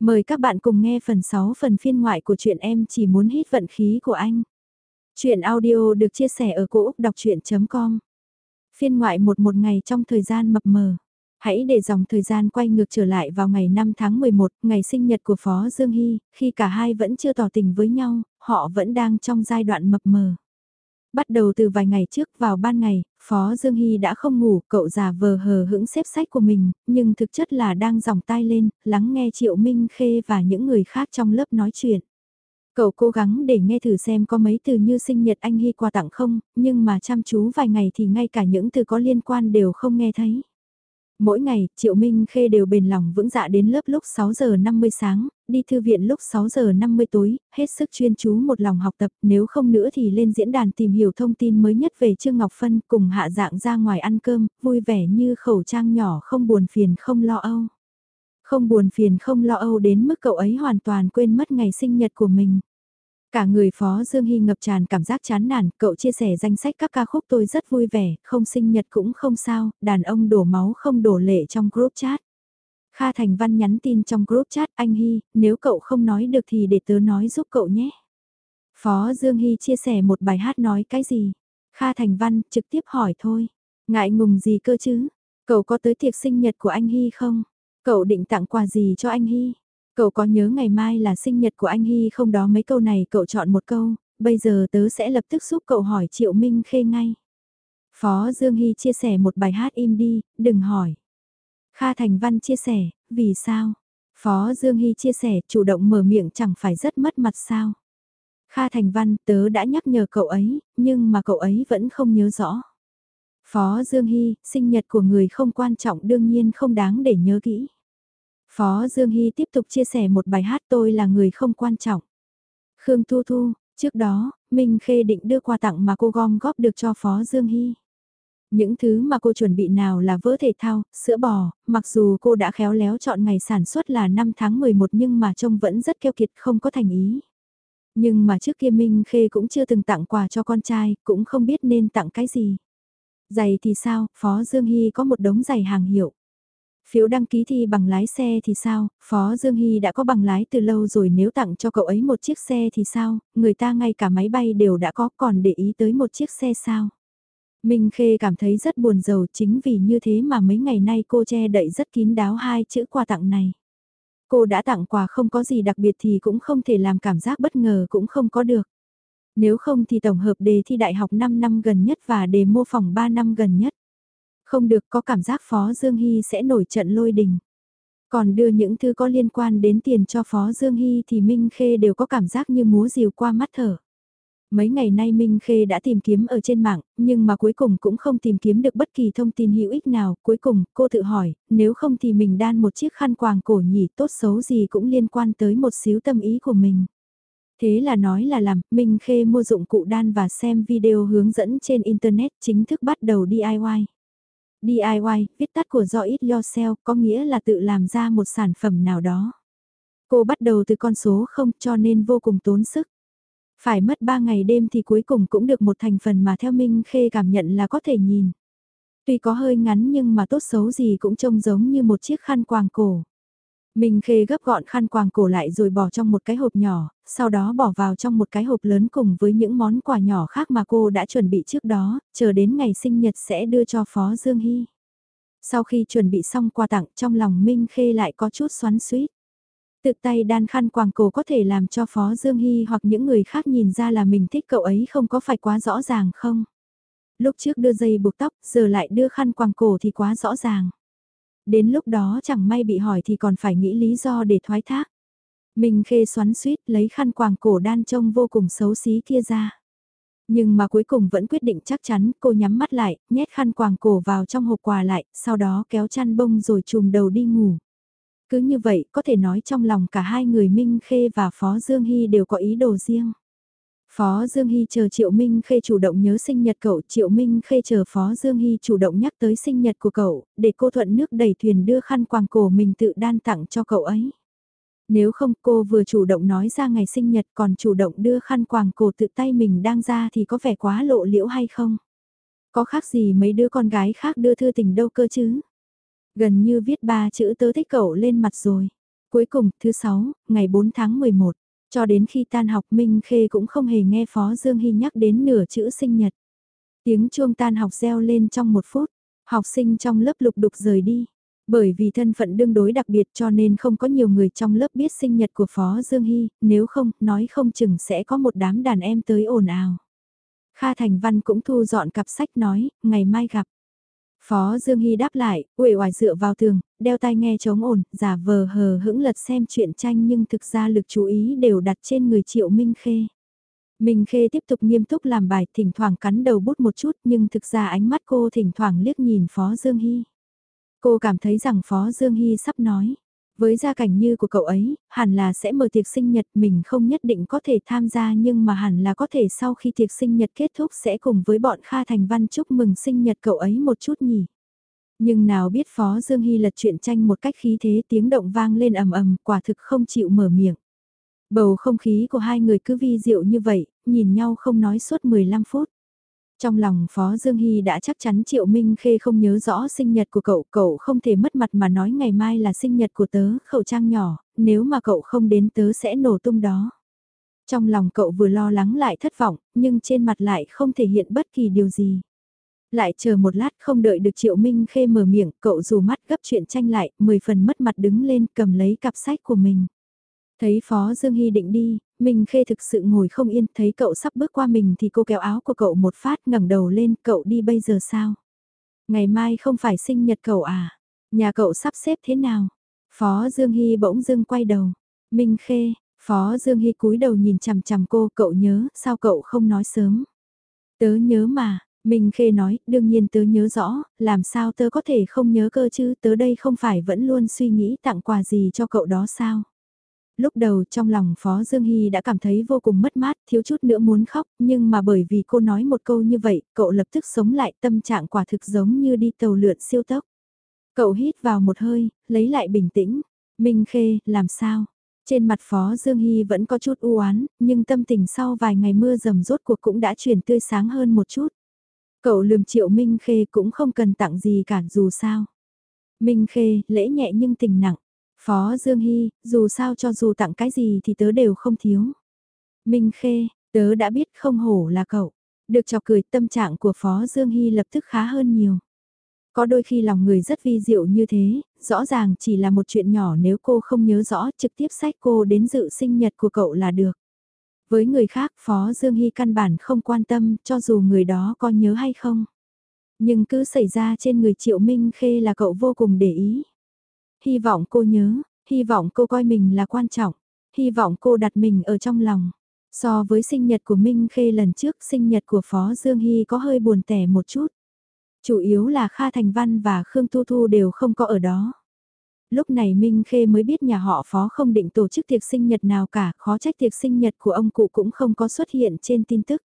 Mời các bạn cùng nghe phần 6 phần phiên ngoại của truyện em chỉ muốn hít vận khí của anh. Chuyện audio được chia sẻ ở cỗ đọc chuyện.com Phiên ngoại một một ngày trong thời gian mập mờ. Hãy để dòng thời gian quay ngược trở lại vào ngày 5 tháng 11, ngày sinh nhật của Phó Dương Hy, khi cả hai vẫn chưa tỏ tình với nhau, họ vẫn đang trong giai đoạn mập mờ. Bắt đầu từ vài ngày trước vào ban ngày, Phó Dương Hy đã không ngủ, cậu già vờ hờ hững xếp sách của mình, nhưng thực chất là đang dòng tai lên, lắng nghe Triệu Minh Khê và những người khác trong lớp nói chuyện. Cậu cố gắng để nghe thử xem có mấy từ như sinh nhật anh Hy quà tặng không, nhưng mà chăm chú vài ngày thì ngay cả những từ có liên quan đều không nghe thấy. Mỗi ngày, Triệu Minh Khê đều bền lòng vững dạ đến lớp lúc 6 giờ 50 sáng, đi thư viện lúc 6 giờ 50 tối, hết sức chuyên chú một lòng học tập, nếu không nữa thì lên diễn đàn tìm hiểu thông tin mới nhất về Trương Ngọc Phân cùng hạ dạng ra ngoài ăn cơm, vui vẻ như khẩu trang nhỏ không buồn phiền không lo âu. Không buồn phiền không lo âu đến mức cậu ấy hoàn toàn quên mất ngày sinh nhật của mình. Cả người Phó Dương Hy ngập tràn cảm giác chán nản, cậu chia sẻ danh sách các ca khúc tôi rất vui vẻ, không sinh nhật cũng không sao, đàn ông đổ máu không đổ lệ trong group chat. Kha Thành Văn nhắn tin trong group chat anh Hy, nếu cậu không nói được thì để tớ nói giúp cậu nhé. Phó Dương Hy chia sẻ một bài hát nói cái gì? Kha Thành Văn trực tiếp hỏi thôi. Ngại ngùng gì cơ chứ? Cậu có tới tiệc sinh nhật của anh Hy không? Cậu định tặng quà gì cho anh Hy? Cậu có nhớ ngày mai là sinh nhật của anh Hy không đó mấy câu này cậu chọn một câu, bây giờ tớ sẽ lập tức giúp cậu hỏi Triệu Minh Khê ngay. Phó Dương Hy chia sẻ một bài hát im đi, đừng hỏi. Kha Thành Văn chia sẻ, vì sao? Phó Dương Hy chia sẻ chủ động mở miệng chẳng phải rất mất mặt sao? Kha Thành Văn tớ đã nhắc nhở cậu ấy, nhưng mà cậu ấy vẫn không nhớ rõ. Phó Dương Hy, sinh nhật của người không quan trọng đương nhiên không đáng để nhớ kỹ. Phó Dương Hy tiếp tục chia sẻ một bài hát tôi là người không quan trọng. Khương Thu Thu, trước đó, Minh Khê định đưa quà tặng mà cô gom góp được cho Phó Dương Hy. Những thứ mà cô chuẩn bị nào là vỡ thể thao, sữa bò, mặc dù cô đã khéo léo chọn ngày sản xuất là 5 tháng 11 nhưng mà trông vẫn rất keo kiệt không có thành ý. Nhưng mà trước kia Minh Khê cũng chưa từng tặng quà cho con trai, cũng không biết nên tặng cái gì. Giày thì sao, Phó Dương Hy có một đống giày hàng hiệu. Phiếu đăng ký thi bằng lái xe thì sao, Phó Dương Hy đã có bằng lái từ lâu rồi nếu tặng cho cậu ấy một chiếc xe thì sao, người ta ngay cả máy bay đều đã có còn để ý tới một chiếc xe sao. Minh Khê cảm thấy rất buồn giàu. chính vì như thế mà mấy ngày nay cô che đậy rất kín đáo hai chữ quà tặng này. Cô đã tặng quà không có gì đặc biệt thì cũng không thể làm cảm giác bất ngờ cũng không có được. Nếu không thì tổng hợp đề thi đại học 5 năm gần nhất và đề mô phỏng 3 năm gần nhất. Không được có cảm giác Phó Dương Hy sẽ nổi trận lôi đình. Còn đưa những thứ có liên quan đến tiền cho Phó Dương Hy thì Minh Khê đều có cảm giác như múa rìu qua mắt thở. Mấy ngày nay Minh Khê đã tìm kiếm ở trên mạng, nhưng mà cuối cùng cũng không tìm kiếm được bất kỳ thông tin hữu ích nào. Cuối cùng, cô tự hỏi, nếu không thì mình đan một chiếc khăn quàng cổ nhỉ tốt xấu gì cũng liên quan tới một xíu tâm ý của mình. Thế là nói là làm, Minh Khê mua dụng cụ đan và xem video hướng dẫn trên Internet chính thức bắt đầu DIY. DIY, viết tắt của do it yourself, có nghĩa là tự làm ra một sản phẩm nào đó. Cô bắt đầu từ con số không cho nên vô cùng tốn sức. Phải mất 3 ngày đêm thì cuối cùng cũng được một thành phần mà theo Minh Khê cảm nhận là có thể nhìn. Tuy có hơi ngắn nhưng mà tốt xấu gì cũng trông giống như một chiếc khăn quàng cổ. Minh Khê gấp gọn khăn quàng cổ lại rồi bỏ trong một cái hộp nhỏ, sau đó bỏ vào trong một cái hộp lớn cùng với những món quà nhỏ khác mà cô đã chuẩn bị trước đó, chờ đến ngày sinh nhật sẽ đưa cho Phó Dương Hy. Sau khi chuẩn bị xong quà tặng trong lòng Minh Khê lại có chút xoắn suýt. Tự tay đan khăn quàng cổ có thể làm cho Phó Dương Hy hoặc những người khác nhìn ra là mình thích cậu ấy không có phải quá rõ ràng không? Lúc trước đưa dây buộc tóc, giờ lại đưa khăn quàng cổ thì quá rõ ràng. Đến lúc đó chẳng may bị hỏi thì còn phải nghĩ lý do để thoái thác. Minh khê xoắn suýt lấy khăn quàng cổ đan trông vô cùng xấu xí kia ra. Nhưng mà cuối cùng vẫn quyết định chắc chắn cô nhắm mắt lại, nhét khăn quàng cổ vào trong hộp quà lại, sau đó kéo chăn bông rồi chùm đầu đi ngủ. Cứ như vậy có thể nói trong lòng cả hai người Minh Khê và Phó Dương Hy đều có ý đồ riêng. Phó Dương Hy chờ Triệu Minh Khê chủ động nhớ sinh nhật cậu, Triệu Minh Khê chờ Phó Dương Hy chủ động nhắc tới sinh nhật của cậu, để cô thuận nước đẩy thuyền đưa khăn quàng cổ mình tự đan tặng cho cậu ấy. Nếu không cô vừa chủ động nói ra ngày sinh nhật còn chủ động đưa khăn quàng cổ tự tay mình đang ra thì có vẻ quá lộ liễu hay không? Có khác gì mấy đứa con gái khác đưa thư tình đâu cơ chứ? Gần như viết ba chữ tớ thích cậu lên mặt rồi. Cuối cùng, thứ sáu ngày 4 tháng 11, cho đến khi tan học Minh Khê cũng không hề nghe Phó Dương Hy nhắc đến nửa chữ sinh nhật. Tiếng chuông tan học reo lên trong một phút, học sinh trong lớp lục đục rời đi. Bởi vì thân phận đương đối đặc biệt cho nên không có nhiều người trong lớp biết sinh nhật của Phó Dương Hy, nếu không, nói không chừng sẽ có một đám đàn em tới ồn ào. Kha Thành Văn cũng thu dọn cặp sách nói, ngày mai gặp. Phó Dương Hy đáp lại, uể oải dựa vào tường, đeo tai nghe chống ổn, giả vờ hờ hững lật xem chuyện tranh nhưng thực ra lực chú ý đều đặt trên người Triệu Minh Khê. Minh Khê tiếp tục nghiêm túc làm bài, thỉnh thoảng cắn đầu bút một chút nhưng thực ra ánh mắt cô thỉnh thoảng liếc nhìn Phó Dương Hy. Cô cảm thấy rằng Phó Dương Hy sắp nói, với gia cảnh như của cậu ấy, hẳn là sẽ mở tiệc sinh nhật mình không nhất định có thể tham gia nhưng mà hẳn là có thể sau khi tiệc sinh nhật kết thúc sẽ cùng với bọn Kha Thành Văn chúc mừng sinh nhật cậu ấy một chút nhỉ. Nhưng nào biết Phó Dương Hy lật chuyện tranh một cách khí thế tiếng động vang lên ầm ầm quả thực không chịu mở miệng. Bầu không khí của hai người cứ vi diệu như vậy, nhìn nhau không nói suốt 15 phút. Trong lòng Phó Dương Hy đã chắc chắn Triệu Minh Khê không nhớ rõ sinh nhật của cậu, cậu không thể mất mặt mà nói ngày mai là sinh nhật của tớ, khẩu trang nhỏ, nếu mà cậu không đến tớ sẽ nổ tung đó. Trong lòng cậu vừa lo lắng lại thất vọng, nhưng trên mặt lại không thể hiện bất kỳ điều gì. Lại chờ một lát không đợi được Triệu Minh Khê mở miệng, cậu dù mắt gấp chuyện tranh lại, mười phần mất mặt đứng lên cầm lấy cặp sách của mình. Thấy Phó Dương Hy định đi, Minh Khê thực sự ngồi không yên, thấy cậu sắp bước qua mình thì cô kéo áo của cậu một phát ngẩng đầu lên, cậu đi bây giờ sao? Ngày mai không phải sinh nhật cậu à? Nhà cậu sắp xếp thế nào? Phó Dương Hy bỗng dưng quay đầu. Minh Khê, Phó Dương Hy cúi đầu nhìn chằm chằm cô, cậu nhớ, sao cậu không nói sớm? Tớ nhớ mà, Minh Khê nói, đương nhiên tớ nhớ rõ, làm sao tớ có thể không nhớ cơ chứ, tớ đây không phải vẫn luôn suy nghĩ tặng quà gì cho cậu đó sao? Lúc đầu trong lòng Phó Dương Hy đã cảm thấy vô cùng mất mát, thiếu chút nữa muốn khóc, nhưng mà bởi vì cô nói một câu như vậy, cậu lập tức sống lại tâm trạng quả thực giống như đi tàu lượn siêu tốc. Cậu hít vào một hơi, lấy lại bình tĩnh. Minh Khê, làm sao? Trên mặt Phó Dương Hy vẫn có chút u oán nhưng tâm tình sau vài ngày mưa rầm rốt cuộc cũng đã chuyển tươi sáng hơn một chút. Cậu lườm triệu Minh Khê cũng không cần tặng gì cả dù sao. Minh Khê, lễ nhẹ nhưng tình nặng. Phó Dương Hy, dù sao cho dù tặng cái gì thì tớ đều không thiếu. Minh Khê, tớ đã biết không hổ là cậu. Được chọc cười tâm trạng của Phó Dương Hy lập tức khá hơn nhiều. Có đôi khi lòng người rất vi diệu như thế, rõ ràng chỉ là một chuyện nhỏ nếu cô không nhớ rõ trực tiếp sách cô đến dự sinh nhật của cậu là được. Với người khác Phó Dương Hy căn bản không quan tâm cho dù người đó có nhớ hay không. Nhưng cứ xảy ra trên người Triệu Minh Khê là cậu vô cùng để ý hy vọng cô nhớ, hy vọng cô coi mình là quan trọng, hy vọng cô đặt mình ở trong lòng. So với sinh nhật của Minh Khê lần trước, sinh nhật của Phó Dương Hy có hơi buồn tẻ một chút. Chủ yếu là Kha Thành Văn và Khương Tu Thu đều không có ở đó. Lúc này Minh Khê mới biết nhà họ Phó không định tổ chức tiệc sinh nhật nào cả, khó trách tiệc sinh nhật của ông cụ cũng không có xuất hiện trên tin tức.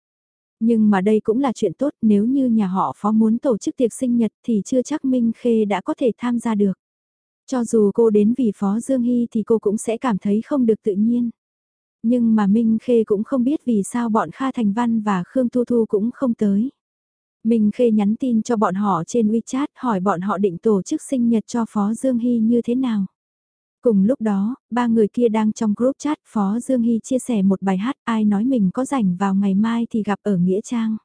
Nhưng mà đây cũng là chuyện tốt nếu như nhà họ Phó muốn tổ chức tiệc sinh nhật thì chưa chắc Minh Khê đã có thể tham gia được. Cho dù cô đến vì Phó Dương Hy thì cô cũng sẽ cảm thấy không được tự nhiên. Nhưng mà Minh Khê cũng không biết vì sao bọn Kha Thành Văn và Khương Thu Thu cũng không tới. Minh Khê nhắn tin cho bọn họ trên WeChat hỏi bọn họ định tổ chức sinh nhật cho Phó Dương Hy như thế nào. Cùng lúc đó, ba người kia đang trong group chat Phó Dương Hy chia sẻ một bài hát ai nói mình có rảnh vào ngày mai thì gặp ở Nghĩa Trang.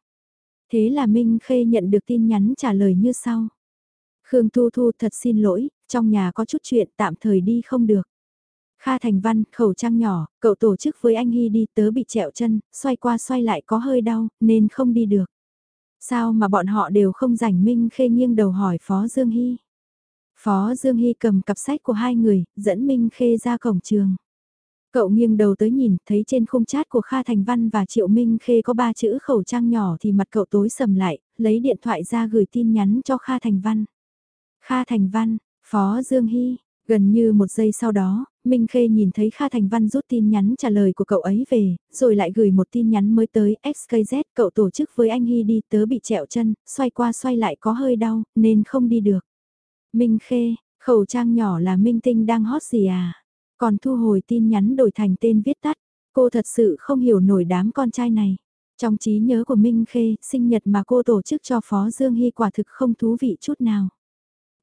Thế là Minh Khê nhận được tin nhắn trả lời như sau. Khương Thu Thu thật xin lỗi, trong nhà có chút chuyện tạm thời đi không được. Kha Thành Văn, khẩu trang nhỏ, cậu tổ chức với anh Hy đi tớ bị trẹo chân, xoay qua xoay lại có hơi đau, nên không đi được. Sao mà bọn họ đều không rảnh Minh Khê nghiêng đầu hỏi Phó Dương Hy. Phó Dương Hy cầm cặp sách của hai người, dẫn Minh Khê ra cổng trường. Cậu nghiêng đầu tới nhìn, thấy trên khung chat của Kha Thành Văn và Triệu Minh Khê có ba chữ khẩu trang nhỏ thì mặt cậu tối sầm lại, lấy điện thoại ra gửi tin nhắn cho Kha Thành Văn. Kha Thành Văn, Phó Dương Hy, gần như một giây sau đó, Minh Khê nhìn thấy Kha Thành Văn rút tin nhắn trả lời của cậu ấy về, rồi lại gửi một tin nhắn mới tới XKZ cậu tổ chức với anh Hy đi tớ bị trẹo chân, xoay qua xoay lại có hơi đau, nên không đi được. Minh Khê, khẩu trang nhỏ là Minh Tinh đang hot gì à? Còn thu hồi tin nhắn đổi thành tên viết tắt, cô thật sự không hiểu nổi đám con trai này. Trong trí nhớ của Minh Khê, sinh nhật mà cô tổ chức cho Phó Dương Hy quả thực không thú vị chút nào.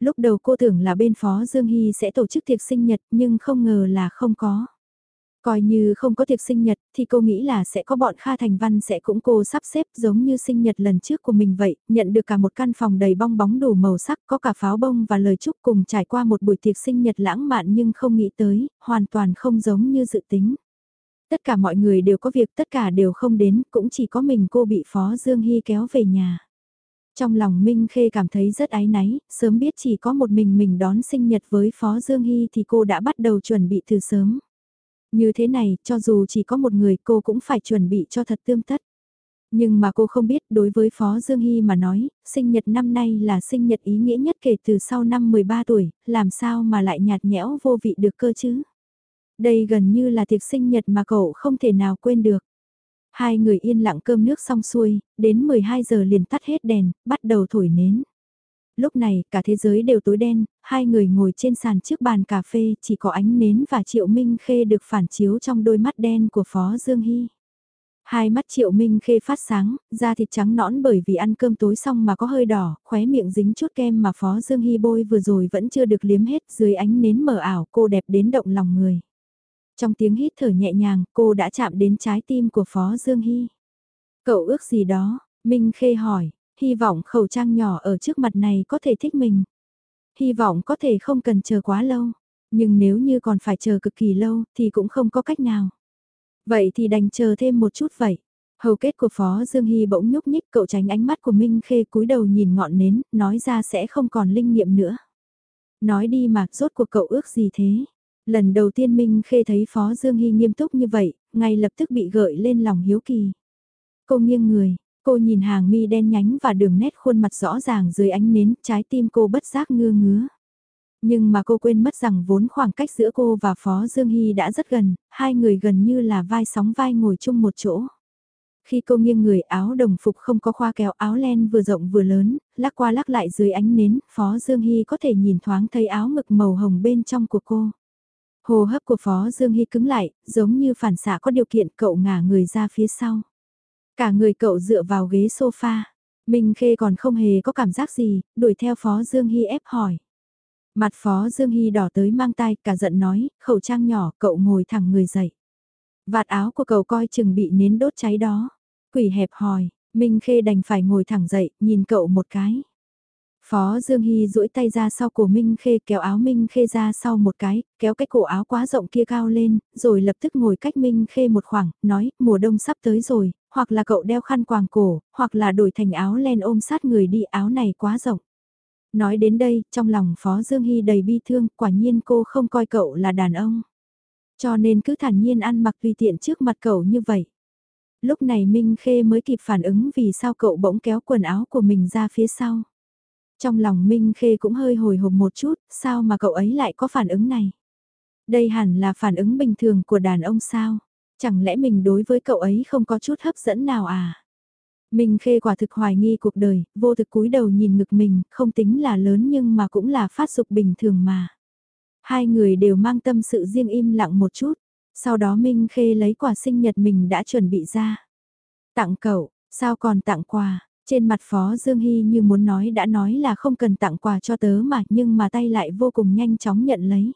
Lúc đầu cô tưởng là bên Phó Dương Hy sẽ tổ chức tiệc sinh nhật nhưng không ngờ là không có. Coi như không có tiệc sinh nhật thì cô nghĩ là sẽ có bọn Kha Thành Văn sẽ cũng cô sắp xếp giống như sinh nhật lần trước của mình vậy, nhận được cả một căn phòng đầy bong bóng đủ màu sắc có cả pháo bông và lời chúc cùng trải qua một buổi tiệc sinh nhật lãng mạn nhưng không nghĩ tới, hoàn toàn không giống như dự tính. Tất cả mọi người đều có việc tất cả đều không đến, cũng chỉ có mình cô bị Phó Dương Hy kéo về nhà. Trong lòng Minh Khê cảm thấy rất ái náy, sớm biết chỉ có một mình mình đón sinh nhật với Phó Dương Hy thì cô đã bắt đầu chuẩn bị từ sớm. Như thế này, cho dù chỉ có một người cô cũng phải chuẩn bị cho thật tươm tất. Nhưng mà cô không biết đối với Phó Dương Hy mà nói, sinh nhật năm nay là sinh nhật ý nghĩa nhất kể từ sau năm 13 tuổi, làm sao mà lại nhạt nhẽo vô vị được cơ chứ? Đây gần như là tiệc sinh nhật mà cậu không thể nào quên được. Hai người yên lặng cơm nước xong xuôi, đến 12 giờ liền tắt hết đèn, bắt đầu thổi nến. Lúc này, cả thế giới đều tối đen, hai người ngồi trên sàn trước bàn cà phê, chỉ có ánh nến và Triệu Minh Khê được phản chiếu trong đôi mắt đen của Phó Dương Hy. Hai mắt Triệu Minh Khê phát sáng, da thịt trắng nõn bởi vì ăn cơm tối xong mà có hơi đỏ, khóe miệng dính chút kem mà Phó Dương Hy bôi vừa rồi vẫn chưa được liếm hết dưới ánh nến mờ ảo cô đẹp đến động lòng người. Trong tiếng hít thở nhẹ nhàng, cô đã chạm đến trái tim của Phó Dương Hy. Cậu ước gì đó, Minh Khê hỏi, hy vọng khẩu trang nhỏ ở trước mặt này có thể thích mình. Hy vọng có thể không cần chờ quá lâu, nhưng nếu như còn phải chờ cực kỳ lâu thì cũng không có cách nào. Vậy thì đành chờ thêm một chút vậy. Hầu kết của Phó Dương Hy bỗng nhúc nhích cậu tránh ánh mắt của Minh Khê cúi đầu nhìn ngọn nến, nói ra sẽ không còn linh nghiệm nữa. Nói đi mà, rốt cuộc cậu ước gì thế? Lần đầu tiên Minh Khê thấy Phó Dương Hy nghiêm túc như vậy, ngay lập tức bị gợi lên lòng hiếu kỳ. Cô nghiêng người, cô nhìn hàng mi đen nhánh và đường nét khuôn mặt rõ ràng dưới ánh nến, trái tim cô bất giác ngưa ngứa. Nhưng mà cô quên mất rằng vốn khoảng cách giữa cô và Phó Dương Hy đã rất gần, hai người gần như là vai sóng vai ngồi chung một chỗ. Khi cô nghiêng người áo đồng phục không có khoa kéo áo len vừa rộng vừa lớn, lắc qua lắc lại dưới ánh nến, Phó Dương Hy có thể nhìn thoáng thấy áo ngực màu hồng bên trong của cô. Hồ hấp của Phó Dương Hy cứng lại, giống như phản xạ có điều kiện cậu ngả người ra phía sau. Cả người cậu dựa vào ghế sofa. Minh Khê còn không hề có cảm giác gì, đuổi theo Phó Dương Hy ép hỏi. Mặt Phó Dương Hy đỏ tới mang tay, cả giận nói, khẩu trang nhỏ, cậu ngồi thẳng người dậy. Vạt áo của cậu coi chừng bị nến đốt cháy đó. Quỷ hẹp hỏi, Minh Khê đành phải ngồi thẳng dậy, nhìn cậu một cái. Phó Dương Hy duỗi tay ra sau cổ Minh Khê kéo áo Minh Khê ra sau một cái, kéo cái cổ áo quá rộng kia cao lên, rồi lập tức ngồi cách Minh Khê một khoảng, nói, mùa đông sắp tới rồi, hoặc là cậu đeo khăn quàng cổ, hoặc là đổi thành áo len ôm sát người đi áo này quá rộng. Nói đến đây, trong lòng Phó Dương Hy đầy bi thương, quả nhiên cô không coi cậu là đàn ông. Cho nên cứ thản nhiên ăn mặc tùy tiện trước mặt cậu như vậy. Lúc này Minh Khê mới kịp phản ứng vì sao cậu bỗng kéo quần áo của mình ra phía sau. Trong lòng Minh Khê cũng hơi hồi hộp một chút, sao mà cậu ấy lại có phản ứng này? Đây hẳn là phản ứng bình thường của đàn ông sao? Chẳng lẽ mình đối với cậu ấy không có chút hấp dẫn nào à? Minh Khê quả thực hoài nghi cuộc đời, vô thực cúi đầu nhìn ngực mình, không tính là lớn nhưng mà cũng là phát dục bình thường mà. Hai người đều mang tâm sự riêng im lặng một chút, sau đó Minh Khê lấy quà sinh nhật mình đã chuẩn bị ra. Tặng cậu, sao còn tặng quà, trên mặt Phó Dương Hy như muốn nói đã nói là không cần tặng quà cho tớ mà nhưng mà tay lại vô cùng nhanh chóng nhận lấy.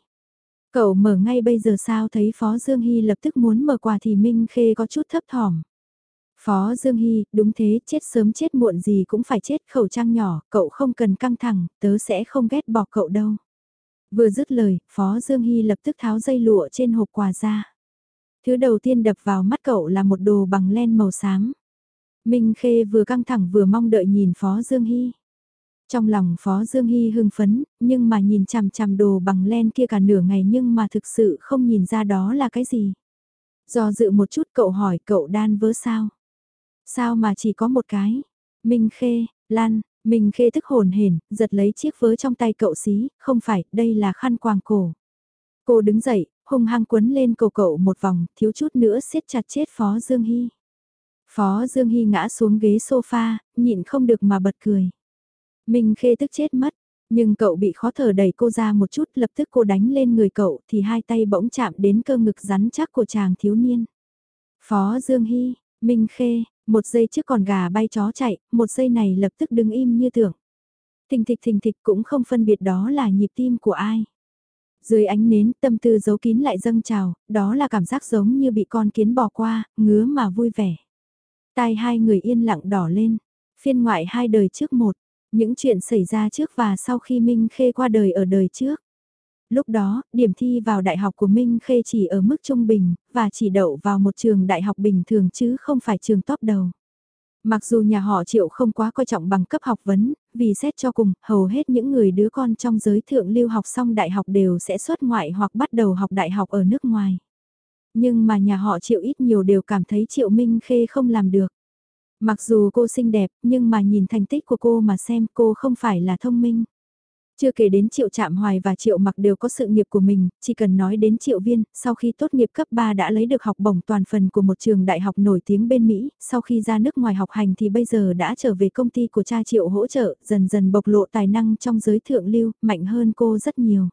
Cậu mở ngay bây giờ sao thấy Phó Dương Hy lập tức muốn mở quà thì Minh Khê có chút thấp thỏm. Phó Dương Hy, đúng thế, chết sớm chết muộn gì cũng phải chết khẩu trang nhỏ, cậu không cần căng thẳng, tớ sẽ không ghét bỏ cậu đâu. Vừa dứt lời, Phó Dương Hy lập tức tháo dây lụa trên hộp quà ra. Thứ đầu tiên đập vào mắt cậu là một đồ bằng len màu xám. Minh Khê vừa căng thẳng vừa mong đợi nhìn Phó Dương Hy. Trong lòng Phó Dương Hy hưng phấn, nhưng mà nhìn chằm chằm đồ bằng len kia cả nửa ngày nhưng mà thực sự không nhìn ra đó là cái gì. Do dự một chút cậu hỏi cậu đan vớ sao? Sao mà chỉ có một cái? Minh Khê, Lan, Minh Khê tức hồn hển, giật lấy chiếc vớ trong tay cậu xí, không phải, đây là khăn quàng cổ. Cô đứng dậy, hung hăng quấn lên cổ cậu một vòng, thiếu chút nữa siết chặt chết Phó Dương Hy. Phó Dương Hy ngã xuống ghế sofa, nhịn không được mà bật cười. Minh Khê tức chết mất, nhưng cậu bị khó thở đẩy cô ra một chút lập tức cô đánh lên người cậu thì hai tay bỗng chạm đến cơ ngực rắn chắc của chàng thiếu niên. Phó Dương Hy, Minh Khê, một giây trước còn gà bay chó chạy, một giây này lập tức đứng im như tưởng. Thình thịch thình thịch cũng không phân biệt đó là nhịp tim của ai. Dưới ánh nến tâm tư giấu kín lại dâng trào, đó là cảm giác giống như bị con kiến bỏ qua, ngứa mà vui vẻ. Tai hai người yên lặng đỏ lên, phiên ngoại hai đời trước một, những chuyện xảy ra trước và sau khi Minh Khê qua đời ở đời trước. Lúc đó, điểm thi vào đại học của Minh Khê chỉ ở mức trung bình, và chỉ đậu vào một trường đại học bình thường chứ không phải trường top đầu. Mặc dù nhà họ triệu không quá coi trọng bằng cấp học vấn, vì xét cho cùng, hầu hết những người đứa con trong giới thượng lưu học xong đại học đều sẽ xuất ngoại hoặc bắt đầu học đại học ở nước ngoài. Nhưng mà nhà họ triệu ít nhiều đều cảm thấy triệu Minh Khê không làm được. Mặc dù cô xinh đẹp, nhưng mà nhìn thành tích của cô mà xem cô không phải là thông minh. Chưa kể đến Triệu Trạm Hoài và Triệu Mặc đều có sự nghiệp của mình, chỉ cần nói đến Triệu Viên, sau khi tốt nghiệp cấp 3 đã lấy được học bổng toàn phần của một trường đại học nổi tiếng bên Mỹ, sau khi ra nước ngoài học hành thì bây giờ đã trở về công ty của cha Triệu hỗ trợ, dần dần bộc lộ tài năng trong giới thượng lưu, mạnh hơn cô rất nhiều.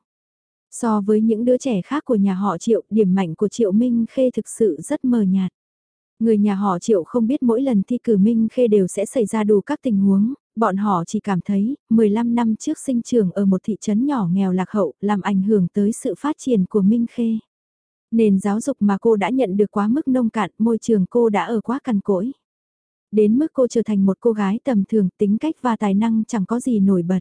So với những đứa trẻ khác của nhà họ Triệu, điểm mạnh của Triệu Minh Khê thực sự rất mờ nhạt. Người nhà họ Triệu không biết mỗi lần thi cử Minh Khê đều sẽ xảy ra đủ các tình huống, bọn họ chỉ cảm thấy, 15 năm trước sinh trưởng ở một thị trấn nhỏ nghèo lạc hậu, làm ảnh hưởng tới sự phát triển của Minh Khê. Nền giáo dục mà cô đã nhận được quá mức nông cạn, môi trường cô đã ở quá cằn cỗi. Đến mức cô trở thành một cô gái tầm thường, tính cách và tài năng chẳng có gì nổi bật.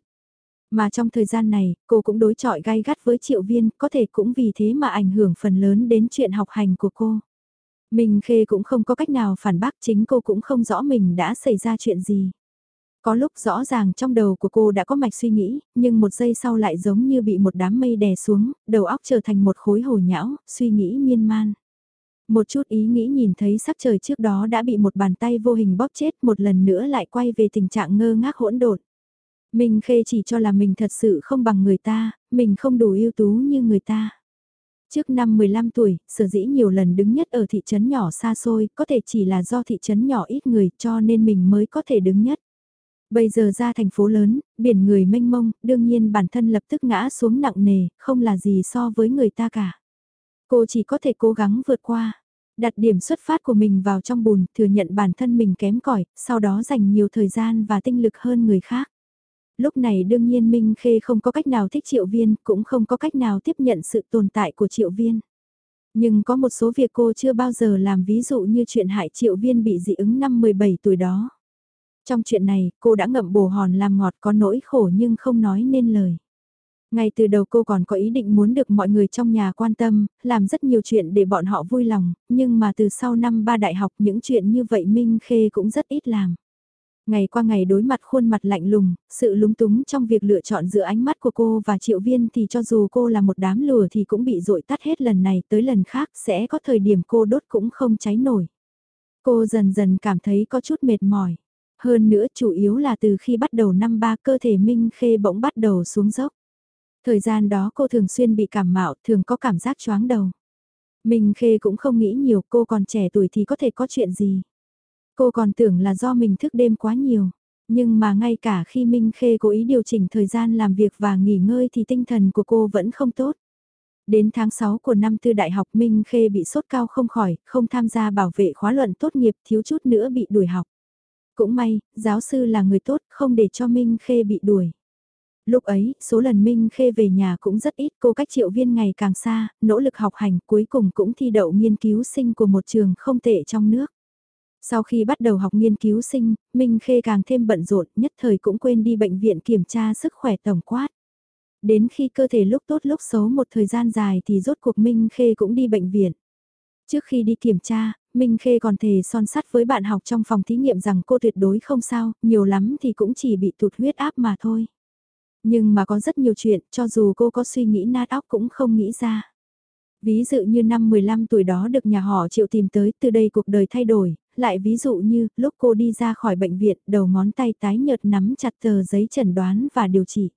Mà trong thời gian này, cô cũng đối chọi gai gắt với triệu viên, có thể cũng vì thế mà ảnh hưởng phần lớn đến chuyện học hành của cô. mình Khê cũng không có cách nào phản bác chính cô cũng không rõ mình đã xảy ra chuyện gì. Có lúc rõ ràng trong đầu của cô đã có mạch suy nghĩ, nhưng một giây sau lại giống như bị một đám mây đè xuống, đầu óc trở thành một khối hồ nhão, suy nghĩ miên man. Một chút ý nghĩ nhìn thấy sắc trời trước đó đã bị một bàn tay vô hình bóp chết một lần nữa lại quay về tình trạng ngơ ngác hỗn độn. Mình khê chỉ cho là mình thật sự không bằng người ta, mình không đủ ưu tú như người ta. Trước năm 15 tuổi, sở dĩ nhiều lần đứng nhất ở thị trấn nhỏ xa xôi, có thể chỉ là do thị trấn nhỏ ít người cho nên mình mới có thể đứng nhất. Bây giờ ra thành phố lớn, biển người mênh mông, đương nhiên bản thân lập tức ngã xuống nặng nề, không là gì so với người ta cả. Cô chỉ có thể cố gắng vượt qua, đặt điểm xuất phát của mình vào trong bùn, thừa nhận bản thân mình kém cỏi, sau đó dành nhiều thời gian và tinh lực hơn người khác. Lúc này đương nhiên Minh Khê không có cách nào thích Triệu Viên, cũng không có cách nào tiếp nhận sự tồn tại của Triệu Viên. Nhưng có một số việc cô chưa bao giờ làm ví dụ như chuyện hại Triệu Viên bị dị ứng năm 17 tuổi đó. Trong chuyện này, cô đã ngậm bồ hòn làm ngọt có nỗi khổ nhưng không nói nên lời. Ngay từ đầu cô còn có ý định muốn được mọi người trong nhà quan tâm, làm rất nhiều chuyện để bọn họ vui lòng, nhưng mà từ sau năm ba đại học những chuyện như vậy Minh Khê cũng rất ít làm. Ngày qua ngày đối mặt khuôn mặt lạnh lùng, sự lúng túng trong việc lựa chọn giữa ánh mắt của cô và triệu viên thì cho dù cô là một đám lửa thì cũng bị dội tắt hết lần này tới lần khác sẽ có thời điểm cô đốt cũng không cháy nổi. Cô dần dần cảm thấy có chút mệt mỏi. Hơn nữa chủ yếu là từ khi bắt đầu năm ba cơ thể Minh Khê bỗng bắt đầu xuống dốc. Thời gian đó cô thường xuyên bị cảm mạo, thường có cảm giác choáng đầu. Minh Khê cũng không nghĩ nhiều cô còn trẻ tuổi thì có thể có chuyện gì. Cô còn tưởng là do mình thức đêm quá nhiều. Nhưng mà ngay cả khi Minh Khê cố ý điều chỉnh thời gian làm việc và nghỉ ngơi thì tinh thần của cô vẫn không tốt. Đến tháng 6 của năm tư đại học Minh Khê bị sốt cao không khỏi, không tham gia bảo vệ khóa luận tốt nghiệp thiếu chút nữa bị đuổi học. Cũng may, giáo sư là người tốt, không để cho Minh Khê bị đuổi. Lúc ấy, số lần Minh Khê về nhà cũng rất ít, cô cách triệu viên ngày càng xa, nỗ lực học hành cuối cùng cũng thi đậu nghiên cứu sinh của một trường không tệ trong nước. Sau khi bắt đầu học nghiên cứu sinh, Minh Khê càng thêm bận rộn, nhất thời cũng quên đi bệnh viện kiểm tra sức khỏe tổng quát. Đến khi cơ thể lúc tốt lúc xấu một thời gian dài thì rốt cuộc Minh Khê cũng đi bệnh viện. Trước khi đi kiểm tra, Minh Khê còn thề son sắt với bạn học trong phòng thí nghiệm rằng cô tuyệt đối không sao, nhiều lắm thì cũng chỉ bị tụt huyết áp mà thôi. Nhưng mà có rất nhiều chuyện, cho dù cô có suy nghĩ nát óc cũng không nghĩ ra. Ví dụ như năm 15 tuổi đó được nhà họ triệu tìm tới, từ đây cuộc đời thay đổi, lại ví dụ như, lúc cô đi ra khỏi bệnh viện, đầu ngón tay tái nhợt nắm chặt tờ giấy chẩn đoán và điều trị.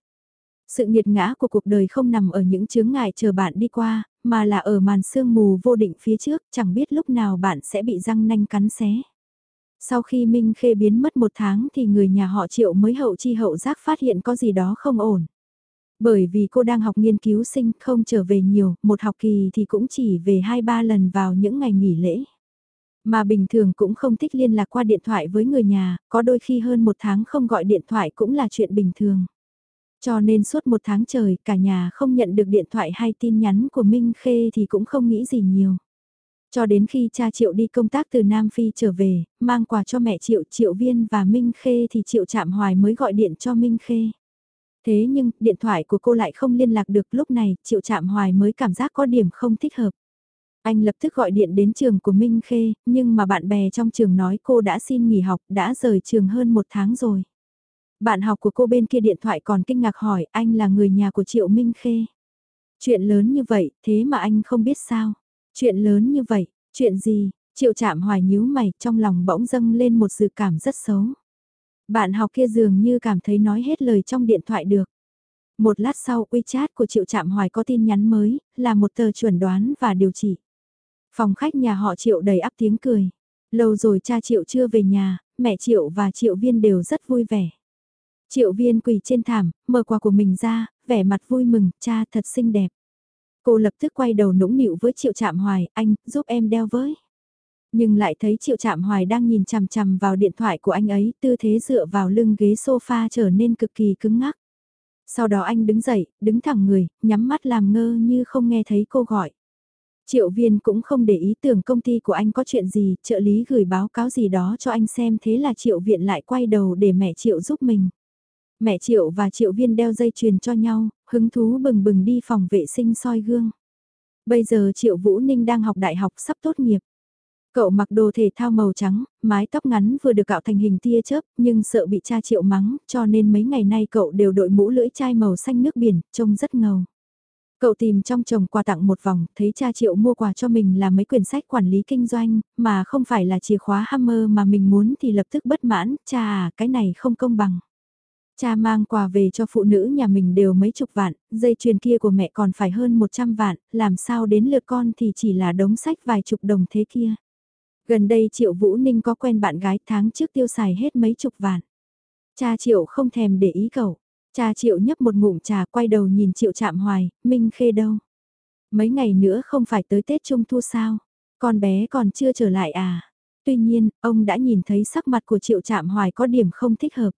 Sự nghiệt ngã của cuộc đời không nằm ở những chướng ngại chờ bạn đi qua, mà là ở màn sương mù vô định phía trước, chẳng biết lúc nào bạn sẽ bị răng nanh cắn xé. Sau khi Minh Khê biến mất một tháng thì người nhà họ Triệu mới hậu chi hậu giác phát hiện có gì đó không ổn. Bởi vì cô đang học nghiên cứu sinh không trở về nhiều, một học kỳ thì cũng chỉ về 2-3 lần vào những ngày nghỉ lễ. Mà bình thường cũng không thích liên lạc qua điện thoại với người nhà, có đôi khi hơn một tháng không gọi điện thoại cũng là chuyện bình thường. Cho nên suốt một tháng trời cả nhà không nhận được điện thoại hay tin nhắn của Minh Khê thì cũng không nghĩ gì nhiều. Cho đến khi cha Triệu đi công tác từ Nam Phi trở về, mang quà cho mẹ Triệu, Triệu Viên và Minh Khê thì Triệu Trạm Hoài mới gọi điện cho Minh Khê. Thế nhưng, điện thoại của cô lại không liên lạc được lúc này, Triệu Trạm Hoài mới cảm giác có điểm không thích hợp. Anh lập tức gọi điện đến trường của Minh Khê, nhưng mà bạn bè trong trường nói cô đã xin nghỉ học, đã rời trường hơn một tháng rồi. Bạn học của cô bên kia điện thoại còn kinh ngạc hỏi anh là người nhà của Triệu Minh Khê. Chuyện lớn như vậy, thế mà anh không biết sao. Chuyện lớn như vậy, chuyện gì? Triệu chạm hoài nhíu mày trong lòng bỗng dâng lên một dự cảm rất xấu. Bạn học kia dường như cảm thấy nói hết lời trong điện thoại được. Một lát sau WeChat của Triệu Trạm Hoài có tin nhắn mới, là một tờ chuẩn đoán và điều chỉ. Phòng khách nhà họ Triệu đầy ắp tiếng cười. Lâu rồi cha Triệu chưa về nhà, mẹ Triệu và Triệu Viên đều rất vui vẻ. Triệu Viên quỳ trên thảm, mở quà của mình ra, vẻ mặt vui mừng, cha thật xinh đẹp. Cô lập tức quay đầu nũng nịu với Triệu Trạm Hoài, anh, giúp em đeo với. Nhưng lại thấy Triệu Trạm Hoài đang nhìn chằm chằm vào điện thoại của anh ấy, tư thế dựa vào lưng ghế sofa trở nên cực kỳ cứng ngắc. Sau đó anh đứng dậy, đứng thẳng người, nhắm mắt làm ngơ như không nghe thấy cô gọi. Triệu viên cũng không để ý tưởng công ty của anh có chuyện gì, trợ lý gửi báo cáo gì đó cho anh xem thế là triệu viện lại quay đầu để mẹ triệu giúp mình. Mẹ triệu và triệu viên đeo dây chuyền cho nhau, hứng thú bừng bừng đi phòng vệ sinh soi gương. Bây giờ triệu Vũ Ninh đang học đại học sắp tốt nghiệp. Cậu mặc đồ thể thao màu trắng, mái tóc ngắn vừa được cạo thành hình tia chớp, nhưng sợ bị cha triệu mắng, cho nên mấy ngày nay cậu đều đội mũ lưỡi chai màu xanh nước biển, trông rất ngầu. Cậu tìm trong chồng quà tặng một vòng, thấy cha triệu mua quà cho mình là mấy quyển sách quản lý kinh doanh, mà không phải là chìa khóa Hammer mà mình muốn thì lập tức bất mãn, cha à, cái này không công bằng. Cha mang quà về cho phụ nữ nhà mình đều mấy chục vạn, dây chuyền kia của mẹ còn phải hơn 100 vạn, làm sao đến lượt con thì chỉ là đống sách vài chục đồng thế kia. Gần đây Triệu Vũ Ninh có quen bạn gái tháng trước tiêu xài hết mấy chục vạn. Cha Triệu không thèm để ý cậu. Cha Triệu nhấp một ngụm trà quay đầu nhìn Triệu chạm hoài, Minh Khê đâu? Mấy ngày nữa không phải tới Tết Trung Thu sao? Con bé còn chưa trở lại à? Tuy nhiên, ông đã nhìn thấy sắc mặt của Triệu chạm hoài có điểm không thích hợp.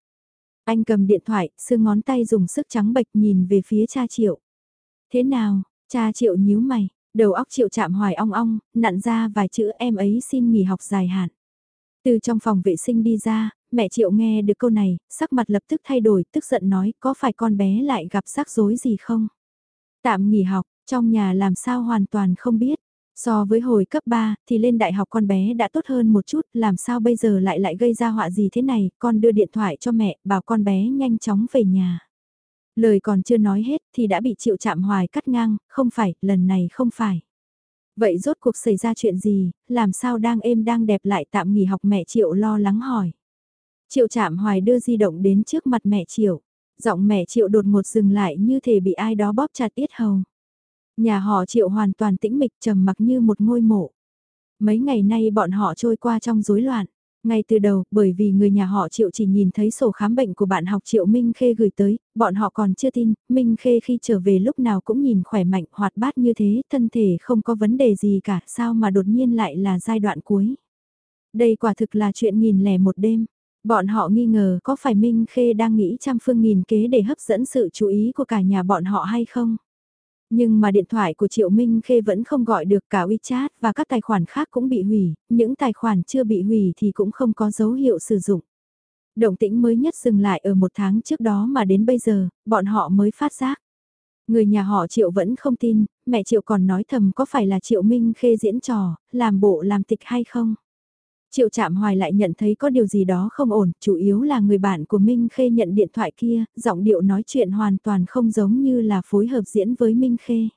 Anh cầm điện thoại, xương ngón tay dùng sức trắng bệch nhìn về phía cha Triệu. Thế nào, cha Triệu nhíu mày, đầu óc Triệu chạm hoài ong ong, nặn ra vài chữ em ấy xin nghỉ học dài hạn. Từ trong phòng vệ sinh đi ra, mẹ Triệu nghe được câu này, sắc mặt lập tức thay đổi, tức giận nói có phải con bé lại gặp rắc rối gì không? Tạm nghỉ học, trong nhà làm sao hoàn toàn không biết. So với hồi cấp 3 thì lên đại học con bé đã tốt hơn một chút, làm sao bây giờ lại lại gây ra họa gì thế này, con đưa điện thoại cho mẹ, bảo con bé nhanh chóng về nhà. Lời còn chưa nói hết thì đã bị Triệu chạm hoài cắt ngang, không phải, lần này không phải. Vậy rốt cuộc xảy ra chuyện gì, làm sao đang êm đang đẹp lại tạm nghỉ học mẹ Triệu lo lắng hỏi. Triệu chạm hoài đưa di động đến trước mặt mẹ Triệu. Giọng mẹ Triệu đột ngột dừng lại như thể bị ai đó bóp chặt yết hầu. Nhà họ Triệu hoàn toàn tĩnh mịch trầm mặc như một ngôi mộ. Mấy ngày nay bọn họ trôi qua trong rối loạn. Ngay từ đầu, bởi vì người nhà họ Triệu chỉ nhìn thấy sổ khám bệnh của bạn học Triệu Minh Khê gửi tới, bọn họ còn chưa tin, Minh Khê khi trở về lúc nào cũng nhìn khỏe mạnh, hoạt bát như thế, thân thể không có vấn đề gì cả, sao mà đột nhiên lại là giai đoạn cuối. Đây quả thực là chuyện nghìn lẻ một đêm. Bọn họ nghi ngờ có phải Minh Khê đang nghĩ trăm phương nghìn kế để hấp dẫn sự chú ý của cả nhà bọn họ hay không? Nhưng mà điện thoại của Triệu Minh Khê vẫn không gọi được cả WeChat và các tài khoản khác cũng bị hủy, những tài khoản chưa bị hủy thì cũng không có dấu hiệu sử dụng. Động tĩnh mới nhất dừng lại ở một tháng trước đó mà đến bây giờ, bọn họ mới phát giác. Người nhà họ Triệu vẫn không tin, mẹ Triệu còn nói thầm có phải là Triệu Minh Khê diễn trò, làm bộ làm tịch hay không. Triệu chạm hoài lại nhận thấy có điều gì đó không ổn, chủ yếu là người bạn của Minh Khê nhận điện thoại kia, giọng điệu nói chuyện hoàn toàn không giống như là phối hợp diễn với Minh Khê.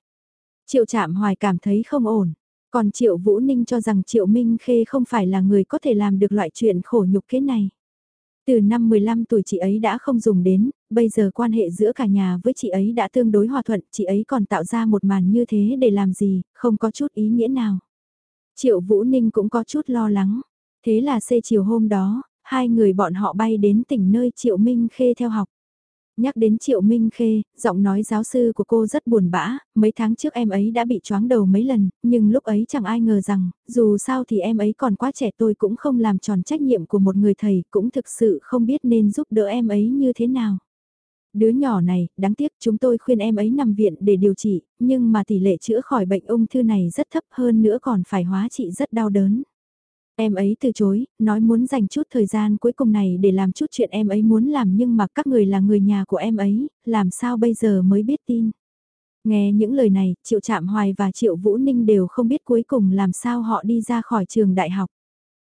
Triệu chạm hoài cảm thấy không ổn, còn Triệu Vũ Ninh cho rằng Triệu Minh Khê không phải là người có thể làm được loại chuyện khổ nhục thế này. Từ năm 15 tuổi chị ấy đã không dùng đến, bây giờ quan hệ giữa cả nhà với chị ấy đã tương đối hòa thuận, chị ấy còn tạo ra một màn như thế để làm gì, không có chút ý nghĩa nào. Triệu Vũ Ninh cũng có chút lo lắng. Thế là xê chiều hôm đó, hai người bọn họ bay đến tỉnh nơi Triệu Minh Khê theo học. Nhắc đến Triệu Minh Khê, giọng nói giáo sư của cô rất buồn bã, mấy tháng trước em ấy đã bị choáng đầu mấy lần, nhưng lúc ấy chẳng ai ngờ rằng, dù sao thì em ấy còn quá trẻ tôi cũng không làm tròn trách nhiệm của một người thầy, cũng thực sự không biết nên giúp đỡ em ấy như thế nào. Đứa nhỏ này, đáng tiếc chúng tôi khuyên em ấy nằm viện để điều trị, nhưng mà tỷ lệ chữa khỏi bệnh ung thư này rất thấp hơn nữa còn phải hóa trị rất đau đớn. Em ấy từ chối, nói muốn dành chút thời gian cuối cùng này để làm chút chuyện em ấy muốn làm nhưng mà các người là người nhà của em ấy, làm sao bây giờ mới biết tin. Nghe những lời này, Triệu Trạm Hoài và Triệu Vũ Ninh đều không biết cuối cùng làm sao họ đi ra khỏi trường đại học.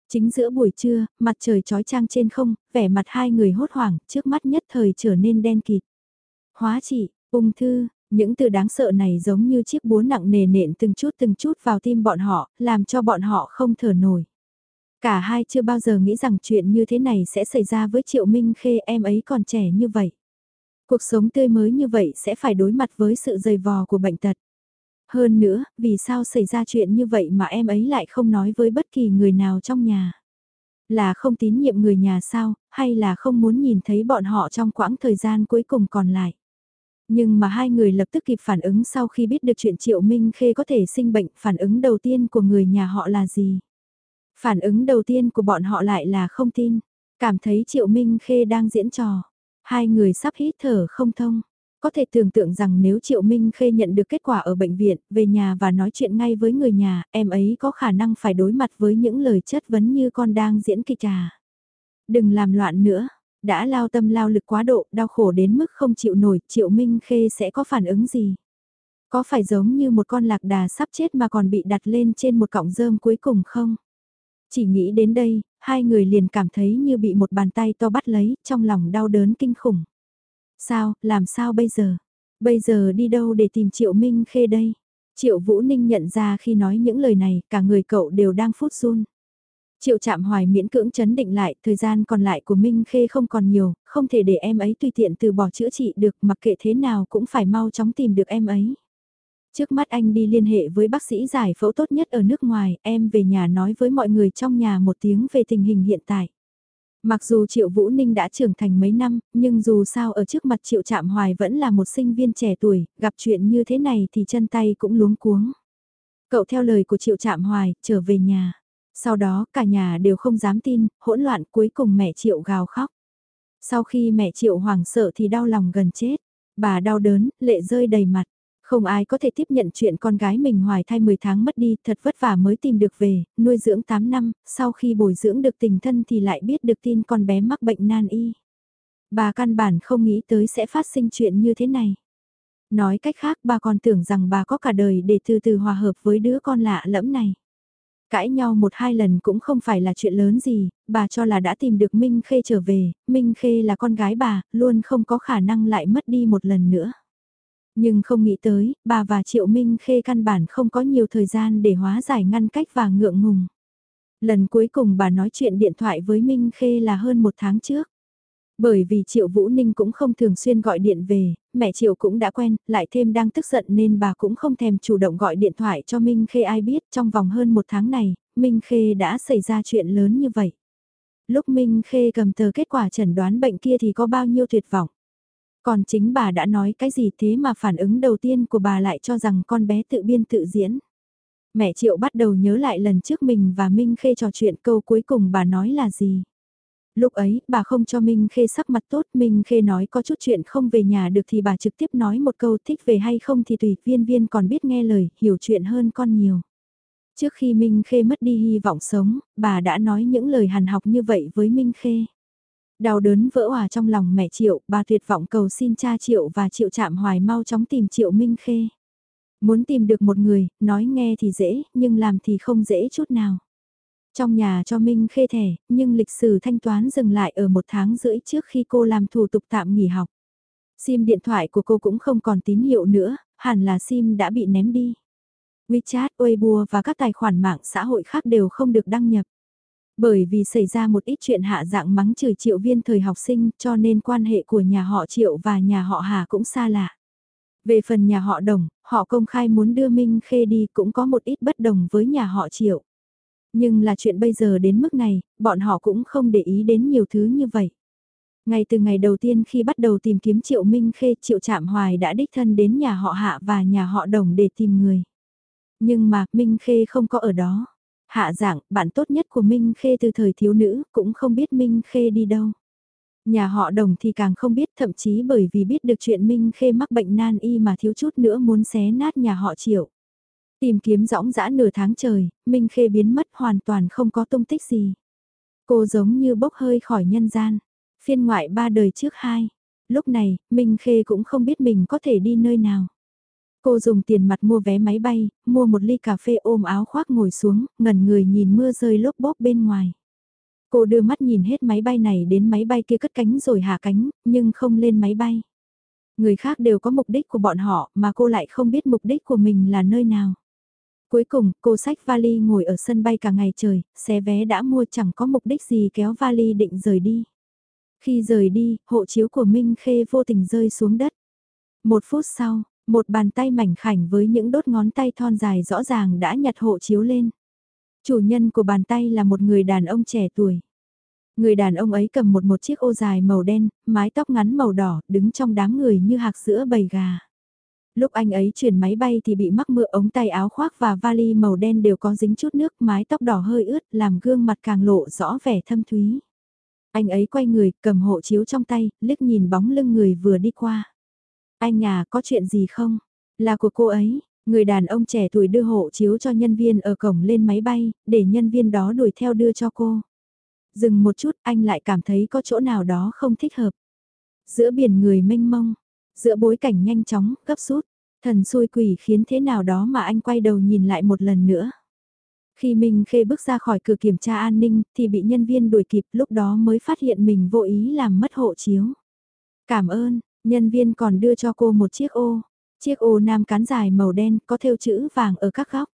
Chính giữa buổi trưa, mặt trời trói trang trên không, vẻ mặt hai người hốt hoảng, trước mắt nhất thời trở nên đen kịt. Hóa trị, ung thư, những từ đáng sợ này giống như chiếc búa nặng nề nện từng chút từng chút vào tim bọn họ, làm cho bọn họ không thở nổi. Cả hai chưa bao giờ nghĩ rằng chuyện như thế này sẽ xảy ra với Triệu Minh Khê em ấy còn trẻ như vậy. Cuộc sống tươi mới như vậy sẽ phải đối mặt với sự dày vò của bệnh tật. Hơn nữa, vì sao xảy ra chuyện như vậy mà em ấy lại không nói với bất kỳ người nào trong nhà? Là không tín nhiệm người nhà sao, hay là không muốn nhìn thấy bọn họ trong quãng thời gian cuối cùng còn lại? Nhưng mà hai người lập tức kịp phản ứng sau khi biết được chuyện Triệu Minh Khê có thể sinh bệnh, phản ứng đầu tiên của người nhà họ là gì? Phản ứng đầu tiên của bọn họ lại là không tin, cảm thấy Triệu Minh Khê đang diễn trò. Hai người sắp hít thở không thông. Có thể tưởng tượng rằng nếu Triệu Minh Khê nhận được kết quả ở bệnh viện, về nhà và nói chuyện ngay với người nhà, em ấy có khả năng phải đối mặt với những lời chất vấn như con đang diễn kịch à. Đừng làm loạn nữa, đã lao tâm lao lực quá độ, đau khổ đến mức không chịu nổi, Triệu Minh Khê sẽ có phản ứng gì? Có phải giống như một con lạc đà sắp chết mà còn bị đặt lên trên một cọng rơm cuối cùng không? Chỉ nghĩ đến đây, hai người liền cảm thấy như bị một bàn tay to bắt lấy, trong lòng đau đớn kinh khủng. Sao, làm sao bây giờ? Bây giờ đi đâu để tìm Triệu Minh Khê đây? Triệu Vũ Ninh nhận ra khi nói những lời này, cả người cậu đều đang phút run. Triệu trạm hoài miễn cưỡng chấn định lại, thời gian còn lại của Minh Khê không còn nhiều, không thể để em ấy tùy tiện từ bỏ chữa trị được mặc kệ thế nào cũng phải mau chóng tìm được em ấy. Trước mắt anh đi liên hệ với bác sĩ giải phẫu tốt nhất ở nước ngoài, em về nhà nói với mọi người trong nhà một tiếng về tình hình hiện tại. Mặc dù Triệu Vũ Ninh đã trưởng thành mấy năm, nhưng dù sao ở trước mặt Triệu Trạm Hoài vẫn là một sinh viên trẻ tuổi, gặp chuyện như thế này thì chân tay cũng luống cuống. Cậu theo lời của Triệu Trạm Hoài, trở về nhà. Sau đó cả nhà đều không dám tin, hỗn loạn cuối cùng mẹ Triệu gào khóc. Sau khi mẹ Triệu hoảng sợ thì đau lòng gần chết. Bà đau đớn, lệ rơi đầy mặt. Không ai có thể tiếp nhận chuyện con gái mình hoài thai 10 tháng mất đi, thật vất vả mới tìm được về, nuôi dưỡng 8 năm, sau khi bồi dưỡng được tình thân thì lại biết được tin con bé mắc bệnh nan y. Bà căn bản không nghĩ tới sẽ phát sinh chuyện như thế này. Nói cách khác bà còn tưởng rằng bà có cả đời để từ từ hòa hợp với đứa con lạ lẫm này. Cãi nhau một hai lần cũng không phải là chuyện lớn gì, bà cho là đã tìm được Minh Khê trở về, Minh Khê là con gái bà, luôn không có khả năng lại mất đi một lần nữa. Nhưng không nghĩ tới, bà và Triệu Minh Khê căn bản không có nhiều thời gian để hóa giải ngăn cách và ngượng ngùng. Lần cuối cùng bà nói chuyện điện thoại với Minh Khê là hơn một tháng trước. Bởi vì Triệu Vũ Ninh cũng không thường xuyên gọi điện về, mẹ Triệu cũng đã quen, lại thêm đang tức giận nên bà cũng không thèm chủ động gọi điện thoại cho Minh Khê ai biết trong vòng hơn một tháng này, Minh Khê đã xảy ra chuyện lớn như vậy. Lúc Minh Khê cầm tờ kết quả chẩn đoán bệnh kia thì có bao nhiêu tuyệt vọng. Còn chính bà đã nói cái gì thế mà phản ứng đầu tiên của bà lại cho rằng con bé tự biên tự diễn. Mẹ Triệu bắt đầu nhớ lại lần trước mình và Minh Khê trò chuyện câu cuối cùng bà nói là gì. Lúc ấy, bà không cho Minh Khê sắc mặt tốt, Minh Khê nói có chút chuyện không về nhà được thì bà trực tiếp nói một câu thích về hay không thì tùy, viên viên còn biết nghe lời, hiểu chuyện hơn con nhiều. Trước khi Minh Khê mất đi hy vọng sống, bà đã nói những lời hàn học như vậy với Minh Khê. Đau đớn vỡ hòa trong lòng mẹ Triệu, bà tuyệt vọng cầu xin cha Triệu và Triệu chạm hoài mau chóng tìm Triệu Minh Khê. Muốn tìm được một người, nói nghe thì dễ, nhưng làm thì không dễ chút nào. Trong nhà cho Minh Khê thẻ, nhưng lịch sử thanh toán dừng lại ở một tháng rưỡi trước khi cô làm thủ tục tạm nghỉ học. SIM điện thoại của cô cũng không còn tín hiệu nữa, hẳn là SIM đã bị ném đi. WeChat, Weibo và các tài khoản mạng xã hội khác đều không được đăng nhập. Bởi vì xảy ra một ít chuyện hạ dạng mắng chửi triệu viên thời học sinh cho nên quan hệ của nhà họ triệu và nhà họ Hà cũng xa lạ. Về phần nhà họ Đồng, họ công khai muốn đưa Minh Khê đi cũng có một ít bất đồng với nhà họ Triệu. Nhưng là chuyện bây giờ đến mức này, bọn họ cũng không để ý đến nhiều thứ như vậy. Ngay từ ngày đầu tiên khi bắt đầu tìm kiếm Triệu Minh Khê, Triệu Trạm Hoài đã đích thân đến nhà họ Hạ và nhà họ Đồng để tìm người. Nhưng mà, Minh Khê không có ở đó. Hạ dạng, bạn tốt nhất của Minh Khê từ thời thiếu nữ, cũng không biết Minh Khê đi đâu. Nhà họ đồng thì càng không biết thậm chí bởi vì biết được chuyện Minh Khê mắc bệnh nan y mà thiếu chút nữa muốn xé nát nhà họ triệu. Tìm kiếm rõng rã nửa tháng trời, Minh Khê biến mất hoàn toàn không có tung tích gì. Cô giống như bốc hơi khỏi nhân gian. Phiên ngoại ba đời trước hai. Lúc này, Minh Khê cũng không biết mình có thể đi nơi nào. Cô dùng tiền mặt mua vé máy bay, mua một ly cà phê ôm áo khoác ngồi xuống, ngẩn người nhìn mưa rơi lốp bốp bên ngoài. Cô đưa mắt nhìn hết máy bay này đến máy bay kia cất cánh rồi hạ cánh, nhưng không lên máy bay. Người khác đều có mục đích của bọn họ mà cô lại không biết mục đích của mình là nơi nào. Cuối cùng, cô xách vali ngồi ở sân bay cả ngày trời, xé vé đã mua chẳng có mục đích gì kéo vali định rời đi. Khi rời đi, hộ chiếu của Minh Khê vô tình rơi xuống đất. Một phút sau, một bàn tay mảnh khảnh với những đốt ngón tay thon dài rõ ràng đã nhặt hộ chiếu lên. Chủ nhân của bàn tay là một người đàn ông trẻ tuổi. Người đàn ông ấy cầm một một chiếc ô dài màu đen, mái tóc ngắn màu đỏ, đứng trong đám người như hạc sữa bầy gà. Lúc anh ấy chuyển máy bay thì bị mắc mưa ống tay áo khoác và vali màu đen đều có dính chút nước, mái tóc đỏ hơi ướt, làm gương mặt càng lộ rõ vẻ thâm thúy. Anh ấy quay người, cầm hộ chiếu trong tay, liếc nhìn bóng lưng người vừa đi qua. Anh nhà có chuyện gì không? Là của cô ấy, người đàn ông trẻ tuổi đưa hộ chiếu cho nhân viên ở cổng lên máy bay, để nhân viên đó đuổi theo đưa cho cô. Dừng một chút anh lại cảm thấy có chỗ nào đó không thích hợp. Giữa biển người mênh mông, giữa bối cảnh nhanh chóng, gấp rút, thần xui quỷ khiến thế nào đó mà anh quay đầu nhìn lại một lần nữa. Khi Minh Khê bước ra khỏi cửa kiểm tra an ninh thì bị nhân viên đuổi kịp lúc đó mới phát hiện mình vô ý làm mất hộ chiếu. Cảm ơn, nhân viên còn đưa cho cô một chiếc ô. Chiếc ô nam cán dài màu đen có thêu chữ vàng ở các góc.